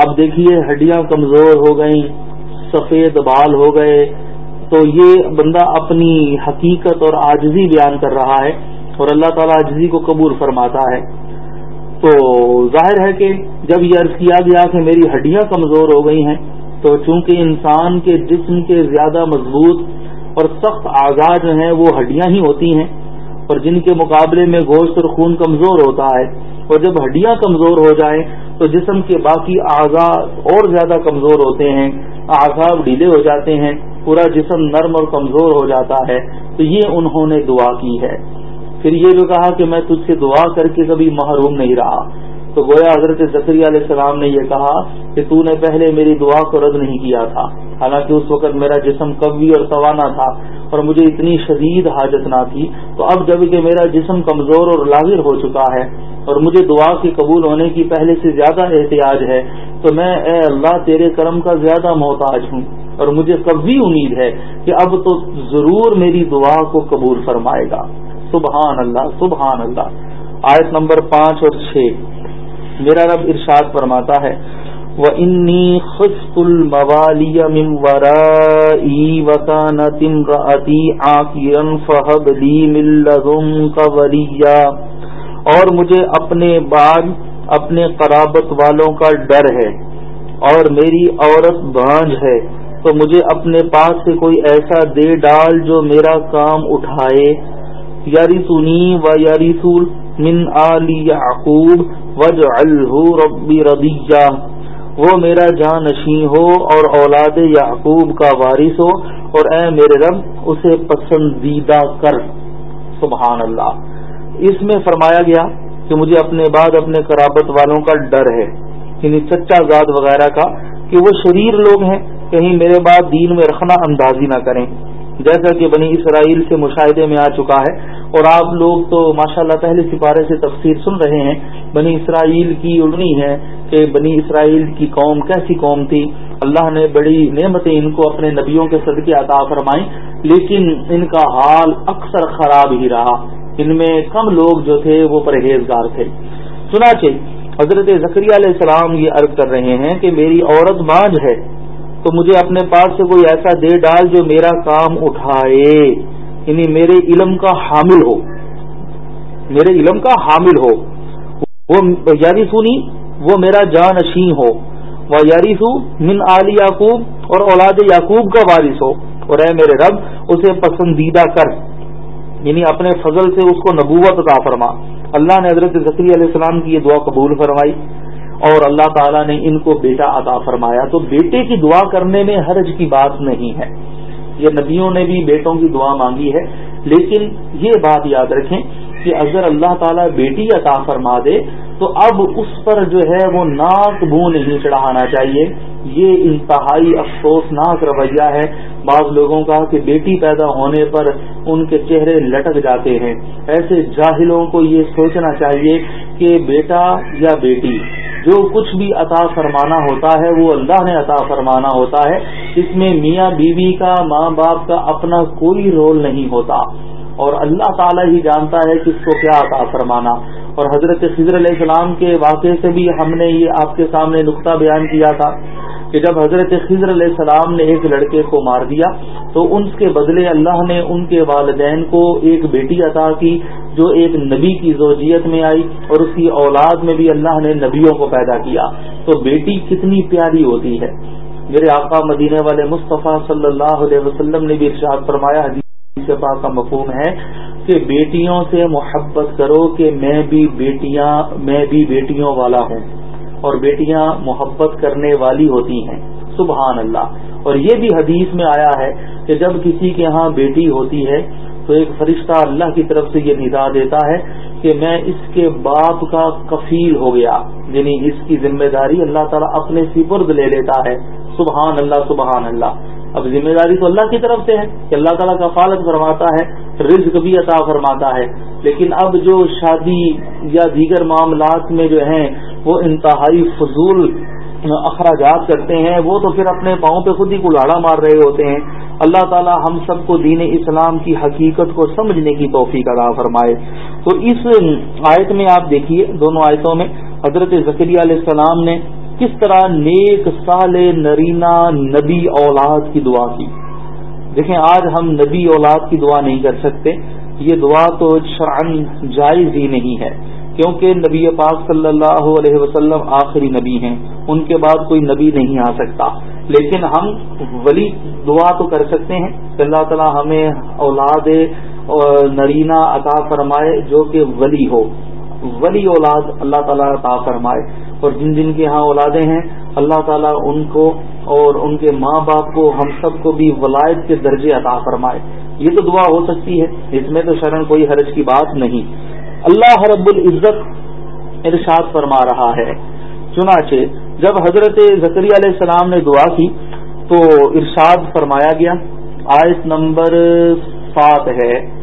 اب دیکھیے ہڈیاں کمزور ہو گئیں، سفید بال ہو گئے۔ تو یہ بندہ اپنی حقیقت اور آجزی بیان کر رہا ہے اور اللہ تعالیٰ آجزی کو قبول فرماتا ہے۔ تو ظاہر ہے کہ جب یہ عرض کیا گیا کہ میری ہڈیاں کمزور ہو گئی ہیں تو چونکہ انسان کے جسم کے زیادہ مضبوط اور سخت آزاد جو ہیں وہ ہڈیاں ہی ہوتی ہیں اور جن کے مقابلے میں گوشت اور خون کمزور ہوتا ہے اور جب ہڈیاں کمزور ہو جائیں تو جسم کے باقی اعضاء اور زیادہ کمزور ہوتے ہیں اعضاب ڈھیلے ہو جاتے ہیں، پورا جسم نرم اور کمزور ہو جاتا ہے۔ تو یہ انہوں نے دعا کی ہے۔ پھر یہ بھی کہا کہ میں تجھ سے دعا کر کے کبھی محروم نہیں رہا۔ تو گویا حضرت زکری علیہ السلام نے یہ کہا کہ تو نے پہلے میری دعا کو رد نہیں کیا تھا، حالانکہ اس وقت میرا جسم قوی اور سوانا تھا اور مجھے اتنی شدید حاجت نہ تھی۔ تو اب جبکہ میرا جسم کمزور اور لاغر ہو چکا ہے اور مجھے دعا کے قبول ہونے کی پہلے سے زیادہ احتیاج ہے، تو میں اے اللہ تیرے کرم کا زیادہ محتاج ہوں اور مجھے کبھی امید ہے کہ اب تو ضرور میری دعا کو قبول فرمائے گا۔ سبحان اللہ سبحان اللہ۔ آیت نمبر پانچ اور چھ۔ میرا رب ارشاد فرماتا ہے وہ انی خست الموالی ممورائی وکان فہب لی ملزم کا اور مجھے اپنے بعد اپنے قرابت والوں کا ڈر ہے، اور میری عورت بانج ہے۔ تو مجھے اپنے پاس سے کوئی ایسا دے ڈال جو میرا کام اٹھائے۔ یاری سنی و یاری سول من علی یعقوب وج ربی ربیہ وہ میرا جانشی ہو اور اولاد یعقوب کا وارث ہو اور اے میرے رب اسے پسندیدہ کر۔ سبحان اللہ۔ اس میں فرمایا گیا کہ مجھے اپنے بعد اپنے قرابت والوں کا ڈر ہے یعنی سچا زاد وغیرہ کا، کہ وہ شریر لوگ ہیں، کہیں میرے بعد دین میں رکھنا اندازی نہ کریں۔ جیسا کہ بنی اسرائیل سے مشاہدے میں آ چکا ہے اور آپ لوگ تو ماشاءاللہ اللہ پہلے سپارے سے تفسیر سن رہے ہیں، بنی اسرائیل کی اڑنی ہے کہ بنی اسرائیل کی قوم کیسی قوم تھی۔ اللہ نے بڑی نعمتیں ان کو اپنے نبیوں کے صدقے عطا فرمائیں لیکن ان کا حال اکثر خراب ہی رہا۔ ان میں کم لوگ جو تھے وہ پرہیزگار تھے۔ چنانچہ حضرت ذکری علیہ السلام یہ عرض کر رہے ہیں کہ میری عورت بانج ہے تو مجھے اپنے پاس سے کوئی ایسا دے ڈال جو میرا کام اٹھائے۔ یعنی میرے علم کا حامل ہو۔ میرے علم کا حامل ہو۔ وہ یاری سنی وہ میرا جانشین ہو۔ وہ یاری سو من علی یعقوب اور اولاد یعقوب کا وارث ہو۔ اور اے میرے رب، اسے پسندیدہ کر۔ یعنی اپنے فضل سے اس کو نبوت عطا فرما۔ اللہ نے حضرت ذکری علیہ السلام کی یہ دعا قبول فرمائی۔ اور اللہ تعالیٰ نے ان کو بیٹا عطا فرمایا۔ تو بیٹے کی دعا کرنے میں حرج کی بات نہیں ہے۔ یہ نبیوں نے بھی بیٹوں کی دعا مانگی ہے۔ لیکن یہ بات یاد رکھیں کہ اگر اللہ تعالیٰ بیٹی عطا فرما دے تو اب اس پر جو ہے وہ ناک بو نہیں چڑھانا چاہیے۔ یہ انتہائی افسوسناک رویہ ہے۔ بعض لوگوں کا کہ بیٹی پیدا ہونے پر ان کے چہرے لٹک جاتے ہیں۔ ایسے جاہلوں کو یہ سوچنا چاہیے کہ بیٹا یا بیٹی، جو کچھ بھی عطا فرمانا ہوتا ہے، وہ اللہ نے عطا فرمانا ہوتا ہے۔ اس میں میاں بیوی کا، ماں باپ کا اپنا کوئی رول نہیں ہوتا۔ اور اللہ تعالی ہی جانتا ہے کس کو کیا عطا فرمانا۔ اور حضرت خضر علیہ السلام کے واقعے سے بھی ہم نے یہ آپ کے سامنے نقطہ بیان کیا تھا کہ جب حضرت خضر علیہ السلام نے ایک لڑکے کو مار دیا، تو ان کے بدلے اللہ نے ان کے والدین کو ایک بیٹی عطا کی جو ایک نبی کی زوجیت میں آئی اور اس کی اولاد میں بھی اللہ نے نبیوں کو پیدا کیا۔ تو بیٹی کتنی پیاری ہوتی ہے۔ میرے آقا مدینے والے مصطفیٰ صلی اللہ علیہ وسلم نے بھی ارشاد فرمایا حدیث کا مفہوم ہے کہ بیٹیوں سے محبت کرو کہ میں بھی بیٹیاں، میں بھی بیٹیوں والا ہوں۔ اور بیٹیاں محبت کرنے والی ہوتی ہیں۔ سبحان اللہ۔ اور یہ بھی حدیث میں آیا ہے کہ جب کسی کے ہاں بیٹی ہوتی ہے تو ایک فرشتہ اللہ کی طرف سے یہ ندا دیتا ہے کہ میں اس کے باپ کا کفیل ہو گیا۔ یعنی اس کی ذمہ داری اللہ تعالیٰ اپنے سپرد لے لیتا ہے۔ سبحان اللہ سبحان اللہ۔ اب ذمہ داری تو اللہ کی طرف سے ہے کہ اللہ تعالیٰ کا فالت فرماتا ہے، رزق بھی عطا فرماتا ہے۔ لیکن اب جو شادی یا دیگر معاملات میں جو ہیں، وہ انتہائی فضول اخراجات کرتے ہیں۔ وہ تو پھر اپنے پاؤں پہ خود ہی کلاڑا مار رہے ہوتے ہیں۔ اللہ تعالیٰ ہم سب کو دین اسلام کی حقیقت کو سمجھنے کی توفیق ادا فرمائے۔ تو اس آیت میں آپ دیکھیے، دونوں آیتوں میں حضرت ذکری علیہ السلام نے کس طرح نیک سال نرینا نبی اولاد کی دعا کی۔ دیکھیں، آج ہم نبی اولاد کی دعا نہیں کر سکتے۔ یہ دعا تو شرعن جائز ہی نہیں ہے، کیونکہ نبی پاک صلی اللہ علیہ وسلم آخری نبی ہیں۔ ان کے بعد کوئی نبی نہیں آ سکتا۔ لیکن ہم ولی دعا تو کر سکتے ہیں۔ کہ اللہ تعالیٰ ہمیں اولاد نرینا عطا فرمائے جو کہ ولی ہو۔ ولی اولاد اللہ تعالیٰ عطا فرمائے۔ اور جن جن کے ہاں اولادیں ہیں، اللہ تعالیٰ ان کو اور ان کے ماں باپ کو ہم سب کو بھی ولایت کے درجے عطا فرمائے۔ یہ تو دعا ہو سکتی ہے، اس میں تو شرن کوئی حرج کی بات نہیں۔ اللہ رب العزت ارشاد فرما رہا ہے۔ چنانچہ جب حضرت زکری علیہ السلام نے دعا کی، تو ارشاد فرمایا گیا۔ آیت نمبر سات ہے۔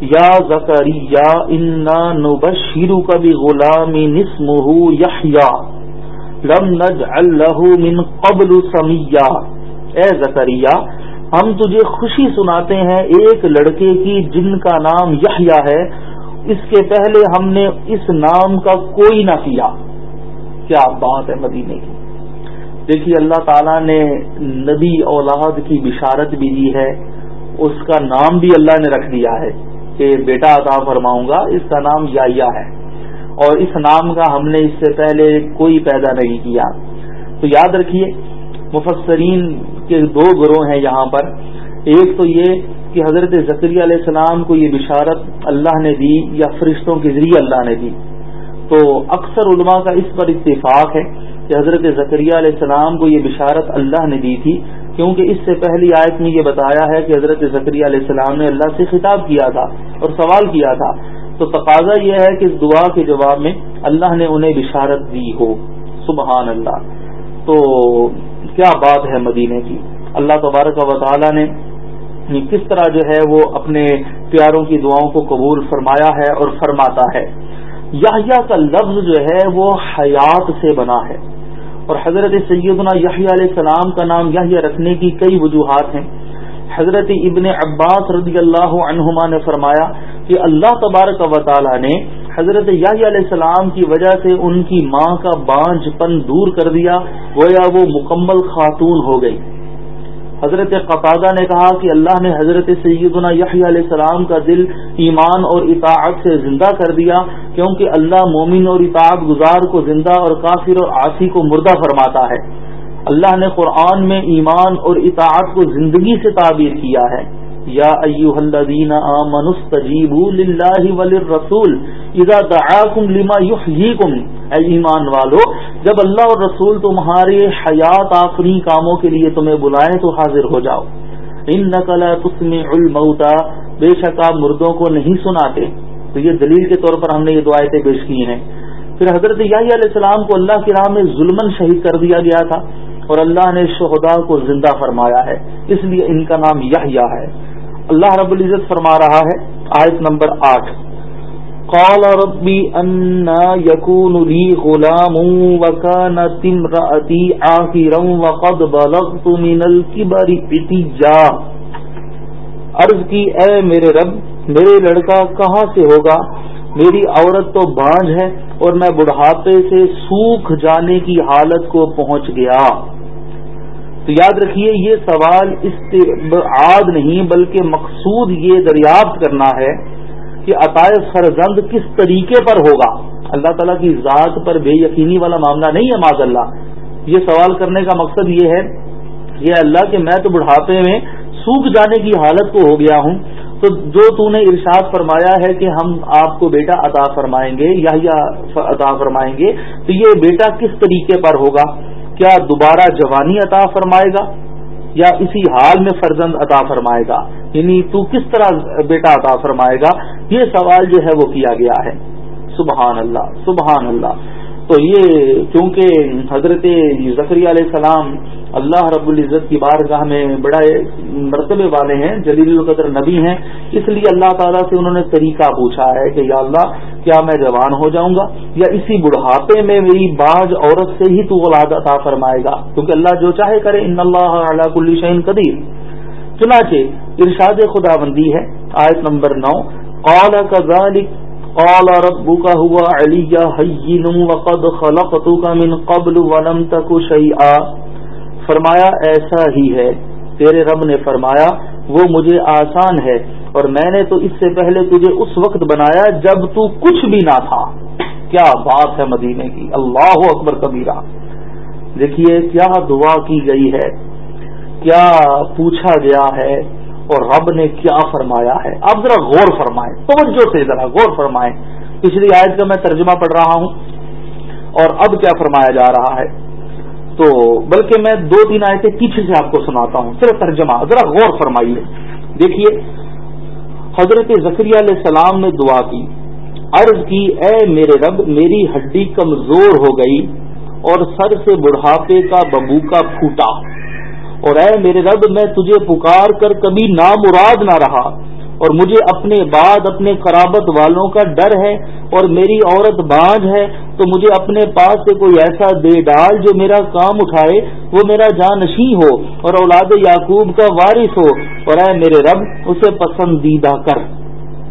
یا زکری یا انبشیرو کبھی غلام نسم یا لم نج اللہ من قبل سمیا اے زکریہ ہم تجھے خوشی سناتے ہیں ایک لڑکے کی جن کا نام یحییٰ ہے، اس کے پہلے ہم نے اس نام کا کوئی نہ کیا۔ کیا بات ہے مدینے کی؟ دیکھیے اللہ تعالیٰ نے نبی اولاد کی بشارت بھی دی ہے، اس کا نام بھی اللہ نے رکھ دیا ہے۔ کہ بیٹا عطا فرماؤں گا، اس کا نام یا ہے۔ اور اس نام کا ہم نے اس سے پہلے کوئی پیدا نہیں کیا۔ تو یاد رکھیے، مفسرین کے دو گروہ ہیں یہاں پر۔ ایک تو یہ کہ حضرت ذکری علیہ السلام کو یہ بشارت اللہ نے دی یا فرشتوں کے ذریعے اللہ نے دی۔ تو اکثر علماء کا اس پر اتفاق ہے کہ حضرت ذکریہ علیہ السلام کو یہ بشارت اللہ نے دی تھی۔ کیونکہ اس سے پہلی آیت میں یہ بتایا ہے کہ حضرت ذکریہ علیہ السلام نے اللہ سے خطاب کیا تھا۔ اور سوال کیا تھا، تو تقاضا یہ ہے کہ اس دعا کے جواب میں اللہ نے انہیں بشارت دی ہو۔ سبحان اللہ تو کیا بات ہے مدینے کی؟ اللہ تبارک و تعالی نے کس طرح جو ہے وہ اپنے پیاروں کی دعاؤں کو قبول فرمایا ہے اور فرماتا ہے۔ یاہیا کا لفظ جو ہے وہ حیات سے بنا ہے۔ اور حضرت سیدنا یحییٰ علیہ السلام کا نام یحییٰ رکھنے کی کئی وجوہات ہیں۔ حضرت ابن عباس رضی اللہ عنہما نے فرمایا کہ اللہ تبارک و تعالی نے حضرت یاہی علیہ السلام کی وجہ سے ان کی ماں کا بانج پن دور کر دیا، گویا وہ مکمل خاتون ہو گئی۔ حضرت قطادہ نے کہا کہ اللہ نے حضرت سیدنا یحییٰ علیہ السلام کا دل ایمان اور اطاعت سے زندہ کر دیا، کیونکہ اللہ مومن اور اطاعت گزار کو زندہ اور کافر اور آسی کو مردہ فرماتا ہے۔ اللہ نے قرآن میں ایمان اور اطاعت کو زندگی سے تعبیر کیا ہے۔ یا ایوہ الذین آمنوا استجیبوا للہ وللرسول اذا دعاکم لما یحییکم۔ اے ایمان والو، جب اللہ اور رسول تمہارے حیات آفری کاموں کے لیے تمہیں بلائیں تو حاضر ہو جاؤ۔ انک لا تسمع الموتى بے شک آپ مردوں کو نہیں سناتے۔ تو یہ دلیل کے طور پر ہم نے یہ دعائیں پیش کی ہیں۔ پھر حضرت یحییٰ علیہ السلام کو اللہ کی راہ میں ظلمن شہید کر دیا گیا تھا۔ اور اللہ نے شہداء کو زندہ فرمایا ہے۔ اس لیے ان کا نام یحییٰ ہے۔ اللہ رب العزت فرما رہا ہے، آیت نمبر آٹھ۔ قال ربی ان یکون لی غلام وکانت امرأتی آخرا وقد بلغت من الكبر اتجا عرض کی، اے میرے رب، میرے لڑکا کہاں سے ہوگا؟ میری عورت تو بانج ہے اور میں بڑھاپے سے سوکھ جانے کی حالت کو پہنچ گیا۔ تو یاد رکھیے، یہ سوال استعاد نہیں بلکہ مقصود یہ دریافت کرنا ہے کہ عطائے فرزند کس طریقے پر ہوگا۔ اللہ تعالیٰ کی ذات پر بے یقینی والا معاملہ نہیں ہے معذ اللہ یہ سوال کرنے کا مقصد یہ ہے یہ اللہ کہ میں تو بڑھاپے میں سوکھ جانے کی حالت کو ہو گیا ہوں۔ تو جو تو نے ارشاد فرمایا ہے کہ ہم آپ کو بیٹا عطا فرمائیں گے، یا عطا فرمائیں گے، تو یہ بیٹا کس طریقے پر ہوگا؟ کیا دوبارہ جوانی عطا فرمائے گا یا اسی حال میں فرزند عطا فرمائے گا؟ یعنی تو کس طرح بیٹا عطا فرمائے گا؟ یہ سوال جو ہے وہ کیا گیا ہے۔ سبحان اللہ سبحان اللہ۔ تو یہ چونکہ حضرت ذکری علیہ السلام اللہ رب العزت کی بارگاہ میں بڑا مرتبے والے ہیں، جلیل القدر نبی ہیں، اس لیے اللہ تعالیٰ سے انہوں نے طریقہ پوچھا ہے کہ یا اللہ، کیا میں جوان ہو جاؤں گا؟ یا اسی بڑھاپے میں میری باز عورت سے ہی تو ولاد عطا فرمائے گا؟ کیونکہ اللہ جو چاہے کرے، ان اللہ علیہ کل شعین قدیر۔ چنانچہ ارشاد خدا بندی ہے، آیت نمبر نو۔ قال كذلك قال ربك هو علي هين وقد خلقتك من قبل ولم تك شيئا فرمایا، ایسا ہی ہے۔ تیرے رب نے فرمایا، وہ مجھے آسان ہے اور میں نے تو اس سے پہلے تجھے اس وقت بنایا جب تو کچھ بھی نہ تھا۔ کیا بات ہے مدینے کی۔ اللہ اکبر کبیرہ۔ دیکھیے، کیا دعا کی گئی ہے۔ کیا پوچھا گیا ہے۔ اور رب نے کیا فرمایا ہے؟ آپ ذرا غور فرمائیں۔ توجہ سے ذرا غور فرمائیں۔ پچھلی آیت کا میں ترجمہ پڑھ رہا ہوں۔ اور اب کیا فرمایا جا رہا ہے؟ تو بلکہ میں دو تین آیتیں پیچھے سے آپ کو سناتا ہوں۔ صرف ترجمہ، ذرا غور فرمائیے۔ دیکھیے، حضرت ذکری علیہ السلام نے دعا کی۔ عرض کی، اے میرے رب، میری ہڈی کمزور ہو گئی اور سر سے بڑھاپے کا ببو کا پھوٹا۔ اور اے میرے رب، میں تجھے پکار کر کبھی نامراد نہ رہا۔ اور مجھے اپنے بعد اپنے قرابت والوں کا ڈر ہے اور میری عورت بانج ہے، تو مجھے اپنے پاس سے کوئی ایسا دے ڈال جو میرا کام اٹھائے، وہ میرا جانشی ہو اور اولاد یعقوب کا وارث ہو۔ اور اے میرے رب، اسے پسندیدہ کر۔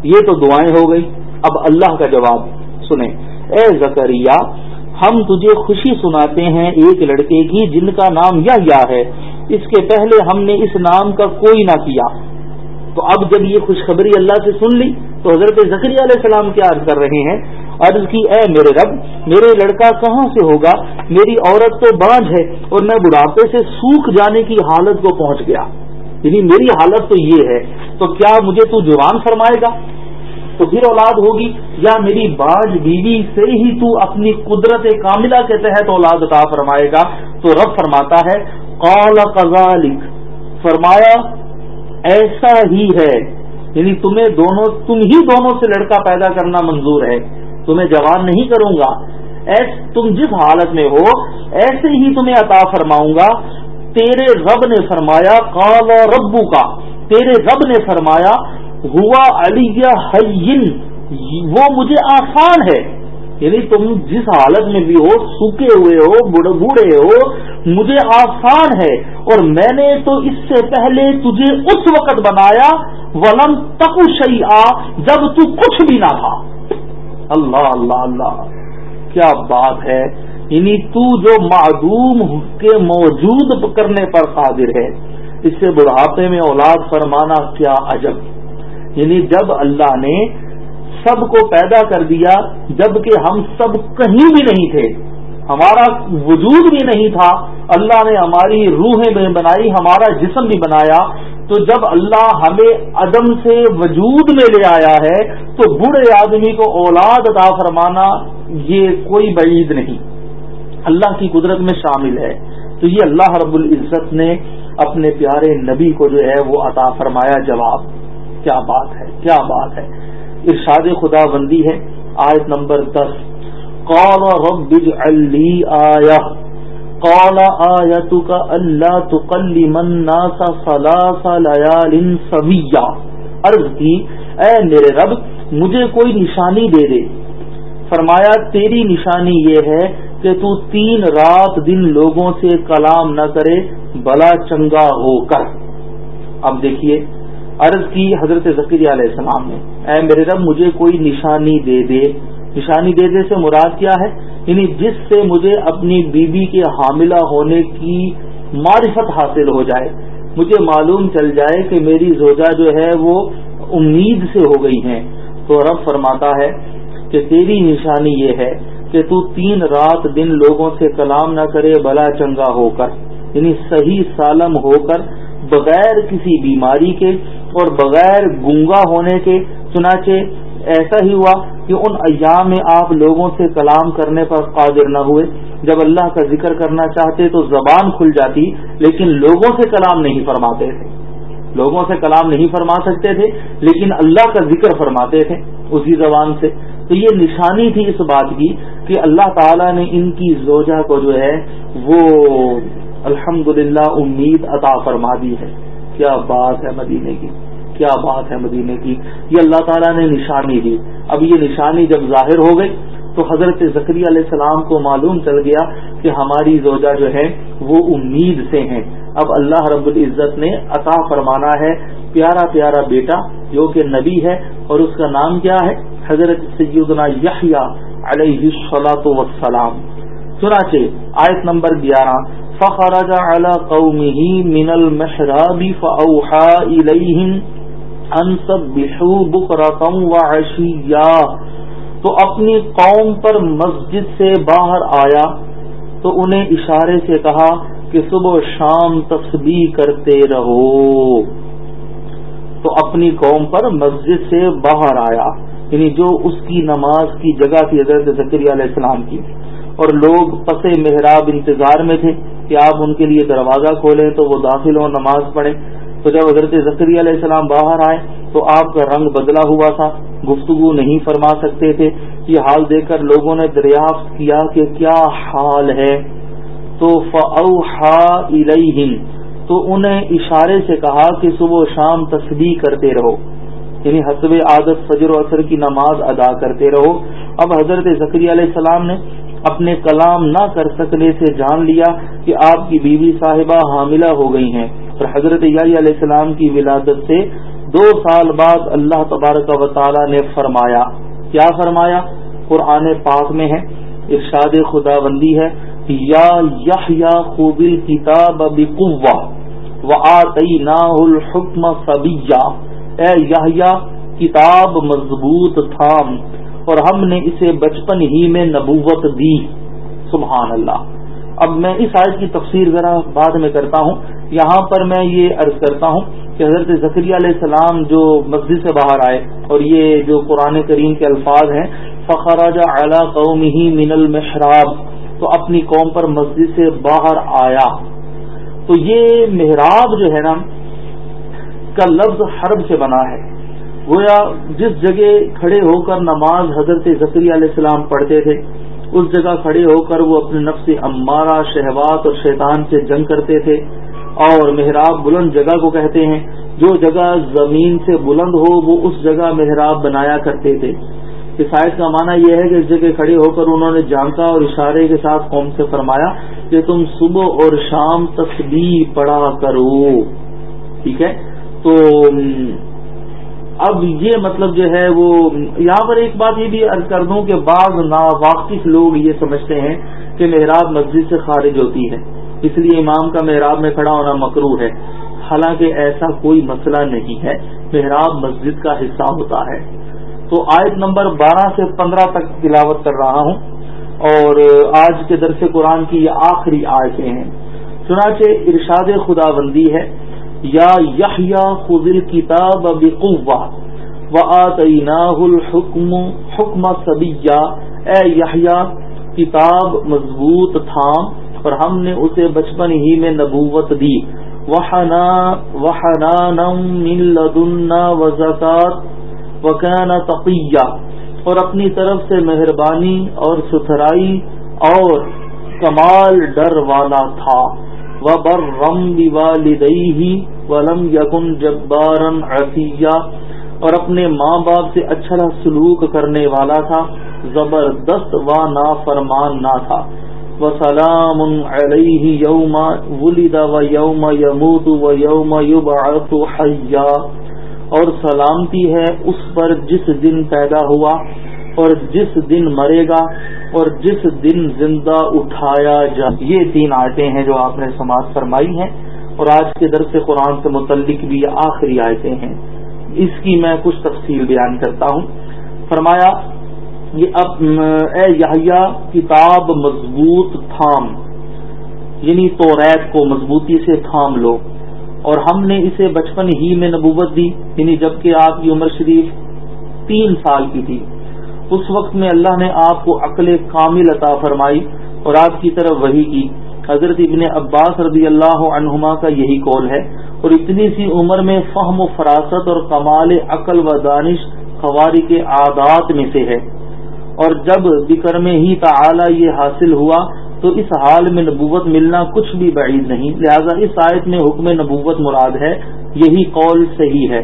یہ تو دعائیں ہو گئی۔ اب اللہ کا جواب سنیں۔ اے زکریہ ہم تجھے خوشی سناتے ہیں ایک لڑکے کی جن کا نام یا ہے۔ اس کے پہلے ہم نے اس نام کا کوئی نہ کیا۔ تو اب جب یہ خوشخبری اللہ سے سن لی، تو حضرت ذکری علیہ السلام کیا عرض کر رہے ہیں؟ عرض کی، اے میرے رب، میرے لڑکا کہاں سے ہوگا؟ میری عورت تو بانج ہے اور میں بڑھاپے سے سوکھ جانے کی حالت کو پہنچ گیا۔ یعنی میری حالت تو یہ ہے۔ تو کیا مجھے تو جوان فرمائے گا؟ تو پھر اولاد ہوگی؟ یا میری باج بیوی سے ہی تو اپنی قدرت کاملہ کے تحت اولاد عطا فرمائے گا؟ تو رب فرماتا ہے، قال قذالک فرمایا، ایسا ہی ہے۔ یعنی تمہیں دونوں، تم ہی دونوں سے لڑکا پیدا کرنا منظور ہے۔ تمہیں جوان نہیں کروں گا۔ تم جس حالت میں ہو، ایسے ہی تمہیں عطا فرماؤں گا۔ تیرے رب نے فرمایا کال ربو کا تیرے رب نے فرمایا ہوا علی وہ مجھے آسان ہے۔ یعنی تم جس حالت میں بھی ہو، سوکھے ہوئے ہو بوڑھے ہو، مجھے آسان ہے۔ اور میں نے تو اس سے پہلے تجھے اس وقت بنایا، ولم تک آ جب تو کچھ بھی نہ تھا۔ اللہ اللہ اللہ، کیا بات ہے۔ یعنی تو جو معدوم کے موجود کرنے پر قادر ہے۔ اس سے بڑھاپے میں اولاد فرمانا کیا عجب۔ یعنی جب اللہ نے سب کو پیدا کر دیا، جبکہ ہم سب کہیں بھی نہیں تھے، ہمارا وجود بھی نہیں تھا، اللہ نے ہماری روحیں بھی بنائی، ہمارا جسم بھی بنایا، تو جب اللہ ہمیں عدم سے وجود میں لے آیا ہے، تو بوڑھے آدمی کو اولاد عطا فرمانا یہ کوئی بعید نہیں۔ اللہ کی قدرت میں شامل ہے۔ تو یہ اللہ رب العزت نے اپنے پیارے نبی کو جو ہے وہ عطا فرمایا جواب۔ کیا بات ہے، کیا بات ہے۔ ارشاد خدا بندی ہے، آیت نمبر دس۔ قال رب اجعلی آیا قال آیتک اللہ تقلم الناس ثلاث لیال سویا عرض کی، اے میرے رب، مجھے کوئی نشانی دے دے۔ فرمایا، تیری نشانی یہ ہے کہ تو تین رات دن لوگوں سے کلام نہ کرے، بلا چنگا ہو کر۔ اب دیکھیے عرض کی حضرت ذکری علیہ السلام نے، اے میرے رب، مجھے کوئی نشانی دے دے۔ نشانی دے دے سے مراد کیا ہے؟ یعنی جس سے مجھے اپنی بیوی کے حاملہ ہونے کی معرفت حاصل ہو جائے۔ مجھے معلوم چل جائے کہ میری زوجہ جو ہے وہ امید سے ہو گئی ہیں۔ تو رب فرماتا ہے کہ تیری نشانی یہ ہے کہ تو تین رات دن لوگوں سے کلام نہ کرے، بلا چنگا ہو کر یعنی صحیح سالم ہو کر، بغیر کسی بیماری کے اور بغیر گنگا ہونے کے، چنانچہ ایسا ہی ہوا کہ ان ایام میں آپ لوگوں سے کلام کرنے پر قادر نہ ہوئے۔ جب اللہ کا ذکر کرنا چاہتے تو زبان کھل جاتی، لیکن لوگوں سے کلام نہیں فرماتے تھے۔ لوگوں سے کلام نہیں فرما سکتے تھے، لیکن اللہ کا ذکر فرماتے تھے اسی زبان سے۔ تو یہ نشانی تھی اس بات کی کہ اللہ تعالیٰ نے ان کی زوجہ کو جو ہے وہ الحمد امید عطا فرما دی ہے۔ کیا بات ہے مدینے کی؟ کیا بات ہے مدینے کی؟ یہ اللہ تعالیٰ نے نشانی دی۔ اب یہ نشانی جب ظاہر ہو گئی تو حضرت ذکری علیہ السلام کو معلوم چل گیا کہ ہماری زوجہ جو ہے وہ امید سے ہیں۔ اب اللہ رب العزت نے عطا فرمانا ہے، پیارا پیارا بیٹا جو کہ نبی ہے اور اس کا نام کیا ہے؟ حضرت سیدنا یحییٰ علیہ السلاۃ وسلام چنانچہ آیت نمبر گیارہ فخرج على قومه من المحراب فأوحى إليهم أن سبحوا بكرة وعشيا۔ تو اپنی قوم پر مسجد سے باہر آیا۔ تو انہیں اشارے سے کہا کہ صبح و شام تسبیح کرتے رہو۔ تو اپنی قوم پر مسجد سے باہر آیا۔ یعنی جو اس کی نماز کی جگہ تھی حضرت ذکری علیہ السلام کی۔ اور لوگ پس محراب انتظار میں تھے۔ کہ آپ ان کے لیے دروازہ کھولیں تو وہ داخل ہوں، نماز پڑھیں۔ تو جب حضرت ذکری علیہ السلام باہر آئے تو آپ کا رنگ بدلا ہوا تھا، گفتگو نہیں فرما سکتے تھے۔ یہ حال دیکھ کر لوگوں نے دریافت کیا کہ کیا حال ہے۔ تو فوحا تو انہیں اشارے سے کہا کہ صبح و شام تسبیح کرتے رہو۔ یعنی حسب عادت، فجر و اثر کی نماز ادا کرتے رہو۔ اب حضرت ذکری علیہ السلام نے اپنے کلام نہ کر سکنے سے جان لیا کہ آپ کی بیوی صاحبہ حاملہ ہو گئی ہیں۔ اور حضرت علیہ السلام کی ولادت سے دو سال بعد اللہ تبارک و تعالی نے فرمایا۔ کیا فرمایا؟ قرآن پاک میں ہے، ارشاد خدا بندی ہے، یا خوبل کتاب و آئی نا الحکم سبیا اے یا کتاب مضبوط تھام۔ اور ہم نے اسے بچپن ہی میں نبوت دی۔ سبحان اللہ۔ اب میں اس آیت کی تفسیر ذرا بعد میں کرتا ہوں۔ یہاں پر میں یہ عرض کرتا ہوں کہ حضرت ذکری علیہ السلام جو مسجد سے باہر آئے اور یہ جو قرآن کریم کے الفاظ ہیں فخراج اعلی قوم ہی من المحراب۔ تو اپنی قوم پر مسجد سے باہر آیا۔ تو یہ محراب جو ہے نا، کا لفظ حرب سے بنا ہے۔ گویا جس جگہ کھڑے ہو کر نماز حضرت ذکری علیہ السلام پڑھتے تھے، اس جگہ کھڑے ہو کر وہ اپنے نفس امارہ، شہوات اور شیطان سے جنگ کرتے تھے۔ اور محراب بلند جگہ کو کہتے ہیں، جو جگہ زمین سے بلند ہو، وہ اس جگہ محراب بنایا کرتے تھے۔ عیسائیت کا معنی یہ ہے کہ اس جگہ کھڑے ہو کر انہوں نے جانکا اور اشارے کے ساتھ قوم سے فرمایا کہ تم صبح اور شام تسبیح پڑھا کرو۔ ٹھیک ہے؟ تو اب یہ مطلب جو ہے وہ یہاں پر ایک بات یہ بھی عرض کر دوں کہ بعض ناواقف لوگ یہ سمجھتے ہیں کہ محراب مسجد سے خارج ہوتی ہے۔ اس لیے امام کا محراب میں کھڑا ہونا مکرو ہے۔ حالانکہ ایسا کوئی مسئلہ نہیں ہے۔ محراب مسجد کا حصہ ہوتا ہے۔ تو آیت نمبر بارہ سے پندرہ تک تلاوت کر رہا ہوں۔ اور آج کے درس قرآن کی یہ آخری آیتیں ہیں۔ چنانچہ ارشاد خدا بندی ہے۔ یا یحیا خذل کتاب بقوا و الحکم حکم سبیا اے یحیا کتاب مضبوط تھام اور ہم نے اسے بچپن ہی میں نبوت دی۔ وحنا وحنا من لدنا وزکات وکان تقیہ۔ اور اپنی طرف سے مہربانی اور ستھرائی اور کمال ڈر والا تھا۔ بر رم والدئی ولم یقن جبارن عطیہ اور اپنے ماں باپ سے اچھا سلوک کرنے والا تھا، زبردست و نا فرمان نہ تھا۔ وہ سلام علیہ یوم ولید و یوم یموت و یوم یبعث حیا اور سلامتی ہے اس پر جس دن پیدا ہوا۔ اور جس دن مرے گا اور جس دن زندہ اٹھایا جا، یہ تین آیتیں ہیں جو آپ نے سماج فرمائی ہیں اور آج کے درس قرآن سے متعلق بھی آخری آیتیں ہیں۔ اس کی میں کچھ تفصیل بیان کرتا ہوں۔ فرمایا، یہ اب اے یحییٰ، کتاب مضبوط تھام یعنی تو ریت کو مضبوطی سے تھام لو۔ اور ہم نے اسے بچپن ہی میں نبوت دی یعنی جبکہ آپ کی عمر شریف تین سال کی تھی۔ اس وقت میں اللہ نے آپ کو عقل کامل عطا فرمائی اور آپ کی طرف وہی کی۔ حضرت ابن عباس رضی اللہ عنہما کا یہی قول ہے اور اتنی سی عمر میں فہم و فراست اور کمال عقل و دانش خواری کے عادات میں سے ہے۔ اور جب بکر میں ہی تعالی یہ حاصل ہوا تو اس حال میں نبوت ملنا کچھ بھی بعید نہیں۔ لہذا اس آیت میں حکم نبوت مراد ہے، یہی قول صحیح ہے۔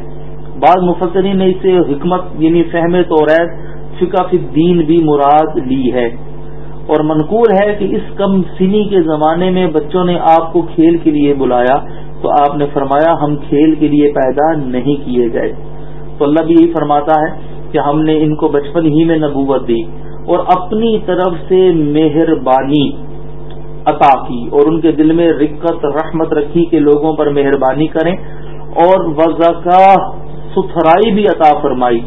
بعض مفسرین نے اسے حکمت یعنی فہم تو فقہ فی الدین بھی مراد لی ہے۔ اور منقور ہے کہ اس کم سنی کے زمانے میں بچوں نے آپ کو کھیل کے لیے بلایا، تو آپ نے فرمایا ہم کھیل کے لیے پیدا نہیں کیے گئے۔ تو اللہ بھی یہی فرماتا ہے کہ ہم نے ان کو بچپن ہی میں نبوت دی اور اپنی طرف سے مہربانی عطا کی اور ان کے دل میں رکت رحمت رکھی کہ لوگوں پر مہربانی کریں اور وزکا ستھرائی بھی عطا فرمائی۔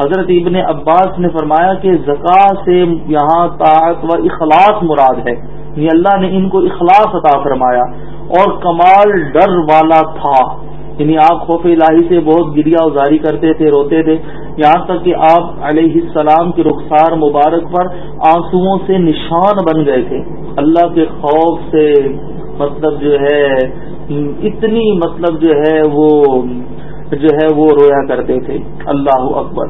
حضرت ابن عباس نے فرمایا کہ زکا سے یہاں طاعت و اخلاص مراد ہے۔ یعنی اللہ نے ان کو اخلاص عطا فرمایا۔ اور کمال ڈر والا تھا۔ یعنی آپ خوف الہی سے بہت گریا ازاری کرتے تھے، روتے تھے۔ یہاں تک کہ آپ علیہ السلام کی رخسار مبارک پر آنسو سے نشان بن گئے تھے۔ اللہ کے خوف سے مطلب جو ہے، اتنی مطلب جو ہے وہ جو ہے وہ رویا کرتے تھے۔ اللہ اکبر۔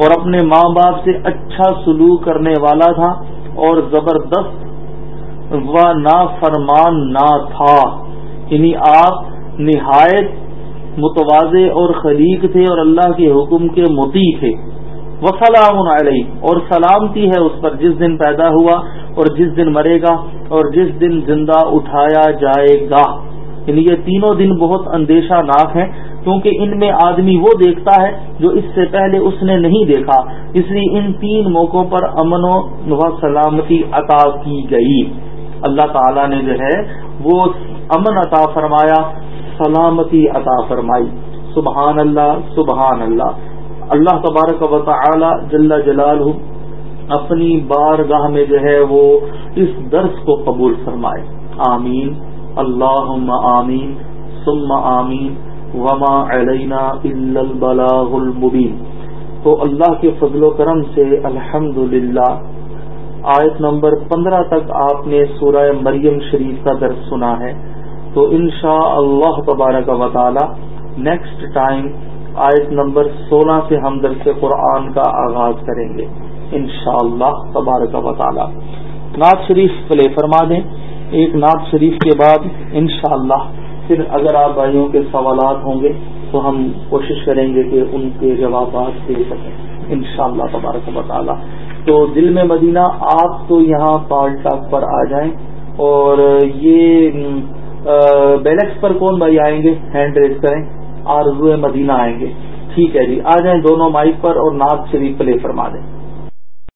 اور اپنے ماں باپ سے اچھا سلوک کرنے والا تھا اور زبردست و نافرمان نہ تھا۔ یعنی آپ نہایت متوازے اور خلیق تھے اور اللہ کے حکم کے متی تھے۔ وسلام علیہ۔ اور سلامتی ہے اس پر۔ جس دن پیدا ہوا اور جس دن مرے گا اور جس دن زندہ اٹھایا جائے گا۔ یعنی یہ تینوں دن بہت اندیشہ ناک ہیں، کیونکہ ان میں آدمی وہ دیکھتا ہے جو اس سے پہلے اس نے نہیں دیکھا۔ اس لیے ان تین موقعوں پر امن و سلامتی عطا کی گئی۔ اللہ تعالی نے جو ہے، وہ امن عطا فرمایا، سلامتی عطا فرمائی۔ سبحان اللہ سبحان اللہ۔ اللہ تبارک و تعالی جل جلال اپنی بار گاہ میں جو ہے، وہ اس درس کو قبول فرمائے۔ آمین۔ اللہ آمین، ثم آمین، وما علینا البلاغ المبین۔ تو اللہ کے فضل و کرم سے الحمد آیت نمبر پندرہ تک آپ نے سورہ مریم شریف کا درس سنا ہے۔ تو انشاء اللہ تبارک و تعالی نیکسٹ ٹائم آیت نمبر سولہ سے ہم درس قرآن کا آغاز کریں گے۔ انشاء اللہ تبارک و تعالی۔ نعت شریف پلے فرما دیں۔ ایک نعت شریف کے بعد انشاءاللہ پھر اگر آپ بھائیوں کے سوالات ہوں گے تو ہم کوشش کریں گے کہ ان کے جوابات دے سکیں۔ ان شاء اللہ تبارک مطالعہ تو دل میں مدینہ، آپ تو یہاں پال ٹاک پر آ جائیں۔ اور یہ بیلکس پر کون بھائی آئیں گے؟ ہینڈ ریز کریں۔ آرزو مدینہ آئیں گے۔ ٹھیک ہے جی آ جائیں دونوں مائک پر اور ناز شریف پلے فرما دیں۔